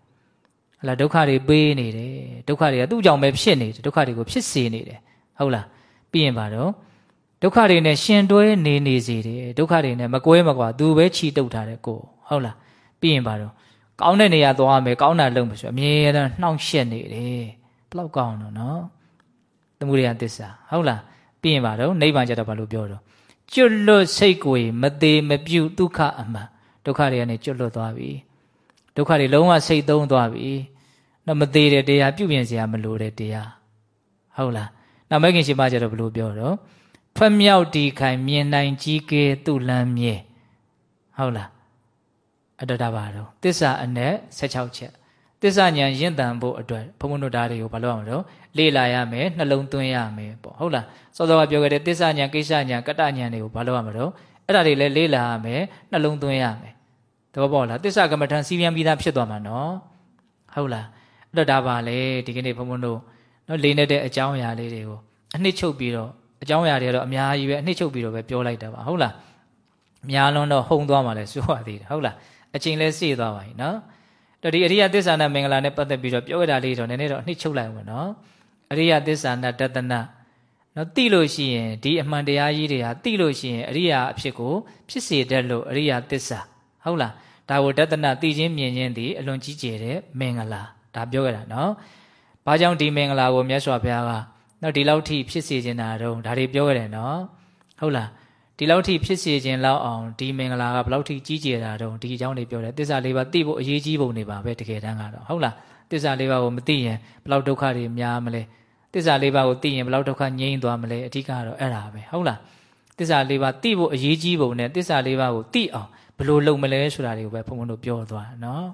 ဟလာဒုက္ခတွေပေးနေတယ်ဒုက္ခတွေကသူ့ကြောင့်ပဲဖြစ်နေတယ်ဒုက္ခတွေကိုဖြစ်စေနေတယ်ဟုတ်လားပြီးရင်ပါတော့ဒုက္ခတွေနဲ့ရှင်တွဲနေနေစေတယ်ဒုက္ခတွေနဲ့မကွဲမကွာသူပဲချီတုတ်ထားတယ်ကိုဟုတ်လားပြီးရင်ပါတော့ကောင်းတဲ့နေရာသွားမယ်ကောင်းတာလုပ်မယ်ဆိုအမြဲတမ်းနှောင့်ယှက်နေတယ်ဘလောက်ကောင်းတော့နော်သမုဒယသစ္စာဟုတ်လားပြီးရင်ပါတော့နိဗ္ဗာန်ကျတော့ဘာလို့ပြောတော့ကျွတ်လွတ်စိတ်ကိုမသေးမပြုတ်ဒုက္ခအမှန်ဒုက္ခတွေကနေကျွတ်လွတ်သွားပြီ ဒုက္ခတွေလုံးဝစိတ်သုံးသွားပြီတော့မသေးတဲ့တရားပြုပြင်စရာမလိုတဲ့တရားဟုတ်လားနောက်မဂ်ခင်ရှင်မကျတော့ဘလို့ပြောတော့ထွက်မြောက်ဒီခိုင်မြင်နိုင်ကြီးကဲသူ့လမ်းမြဲဟုတ်လားအတ္တတာပါတော့သစ္စာအ내16ချက်သစ္စာဉာဏ်ရင့်တန်ဖို့အတွက်ဘုံဘုံတို့ဓာတ်တွေကိုဘာလို့အောင်တော့လေ့လာရမယ်နှလုံးသွင်းရမယ်ပေါ့ဟုတ်လားစောစောကပြောခဲ့တဲ့သစ္စာဉာဏ်ကိစ္စဉာဏ်ကတ္တဉာဏ်တွေကိုဘာလို့ရမလို့အဲ့ဒါတွေလည်းလေ့လာရမယ်နှလုံးသွင်းရမယ်သ ဘောပေါက်လားသစ္စာကမ္မထံစီးပြန်ပြီးသားဖြစ်သွားမှာနော်ဟုတ်လားအဲ့တော့ဒါပါလေဒီကနေ့ဘုံဘုံတို့နော်လေးနေတဲ့အကြောင်းအရာလေးတွေကိုအနှစ်ချုပ်ပြီးတော့အကြောင်းအရာတွေကတော့အများကြီးပဲအနှစ်ချုပ်ပြီးတော့ပဲပြောလိုက်တာပါဟုတ်လားအများလုံးတော့ဟုံသွားမှလည်းစိုးရသေးတယ်ဟုတ်လားအချိန်လဲစေ့သွားပါပြီနော်တော့ဒီအရိယသစ္စာနာမင်္ဂလာနဲ့ပတ်သက်ပြီးတော့ပြောရတာလေးတော့နည်းနည်းတော့အနှစ်ချုပ်လိုက်အောင်နော်အရိယသစ္စာနာတတနာနော်သိလို့ရှိရင်ဒီအမှန်တရားကြီးတွေဟာသိလို့ရှိရင်အရိယာအဖြစ်ကိုဖြစ်စေတတ်လို့အရိယာသစ္စာဟုတ်လား ဒါကိုတတနာသိချင်းမြင်ချင်းဒီအလွန်ကြီးကျယ်တဲ့မင်္ဂလာဒါပြောရတာနော်ဘာကြောင့်ဒီမင်္ဂလာကိုမြတ်စွာဘုရားကနော်ဒီလောက်ထိဖြစ်စေချင်တာတော့ဒါတွေပြောရတယ်နော်ဟုတ်လားဒီလောက်ထိဖြစ်စေခြင်းလောက်အောင်ဒီမင်္ဂလာကဘလောက်ထိကြီးကျယ်တာတော့ဒီအကြောင်းတွေပြောတယ်သစ္စာလေးပါးသိဖို့အရေးကြီးပုံတွေပါပဲတကယ်တမ်းကတော့ဟုတ်လားသစ္စာလေးပါးကိုမသိရင်ဘလောက်ဒုက္ခတွေများမလဲသစ္စာလေးပါးကိုသိရင်ဘလောက်ဒုက္ခငြိမ်းသွားမလဲအဓိကတော့အဲ့ဒါပဲဟုတ်လားသစ္စာလေးပါးသိဖို့အရေးကြီးပုံနဲ့သစ္စာလေးပါးကိုသိအောင် ဘလို့လုပ်မလဲဆိုတာတွေကိုပဲဘုံဘုံတို့ပြောသွားတာနော်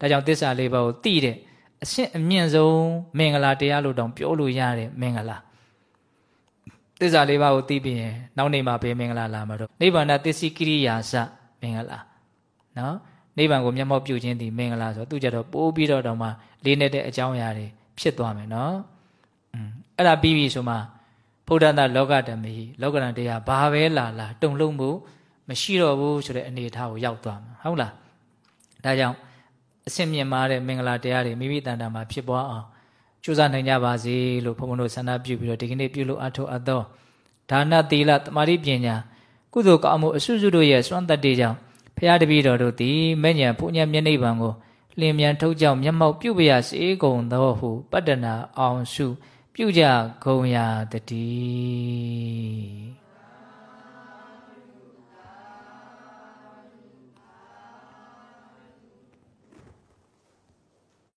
ဒါကြောင့်သစ္စာလေးပါးကိုသိတဲ့အရှင်းအမြင့်ဆုံးမင်္ဂလာတရားလို့တောင်ပြောလို့ရတဲ့မင်္ဂလာသစ္စာလေးပါးကိုသိပြီးရင်နောက်နေ့မှာဘယ်မင်္ဂလာလာမှာတော့နိဗ္ဗာန်သစ္စိကိရိယာစမင်္ဂလာနော်နိဗ္ဗာန်ကိုမျက်မှောက်ပြုခြင်းဒီမင်္ဂလာဆိုသူကြတော့ပိုးပြီးတော့တောင်မှလေးနေတဲ့အကြောင်းအရာတွေဖြစ်သွားမယ်နော်อืมအဲ့ဒါပြီးပြီဆိုမှဗုဒ္ဓတလောကဓမ္မေလောကရန်တရားဘာပဲလာလာတုံလုံးမှု မရှိတော့ဘူးဆိုတဲ့အနေအထားကိုရောက်သွားမှာဟုတ်လားဒါကြောင့်အစင်မြင့်မားတဲ့မင်္ဂလာတရားတွေမိမိတန်တာမှာဖြစ်ပွားအောင်ကြိုးစားနိုင်ကြပါစေလို့ဘုန်းဘုန်းတို့ဆန္ဒပြုပြီးတော့ဒီကနေ့ပြုလို့အထောက်အသောဒါနသီလတမာတိပညာကုသိုလ်ကောင်းမှုအစွစုတို့ရဲ့စွမ်းတတ္တိကြောင့်ဖရာတပည့်တော်တို့သည်မဲ့ညာဘုညာမျက်နှိပ်ပံကိုလင်းမြန်ထုတ်ကြောင့်မျက်မှောက်ပြုပရစေကုန်သောဟုပတ္တနာအောင်စု ပြုကြဂုံရာတည်း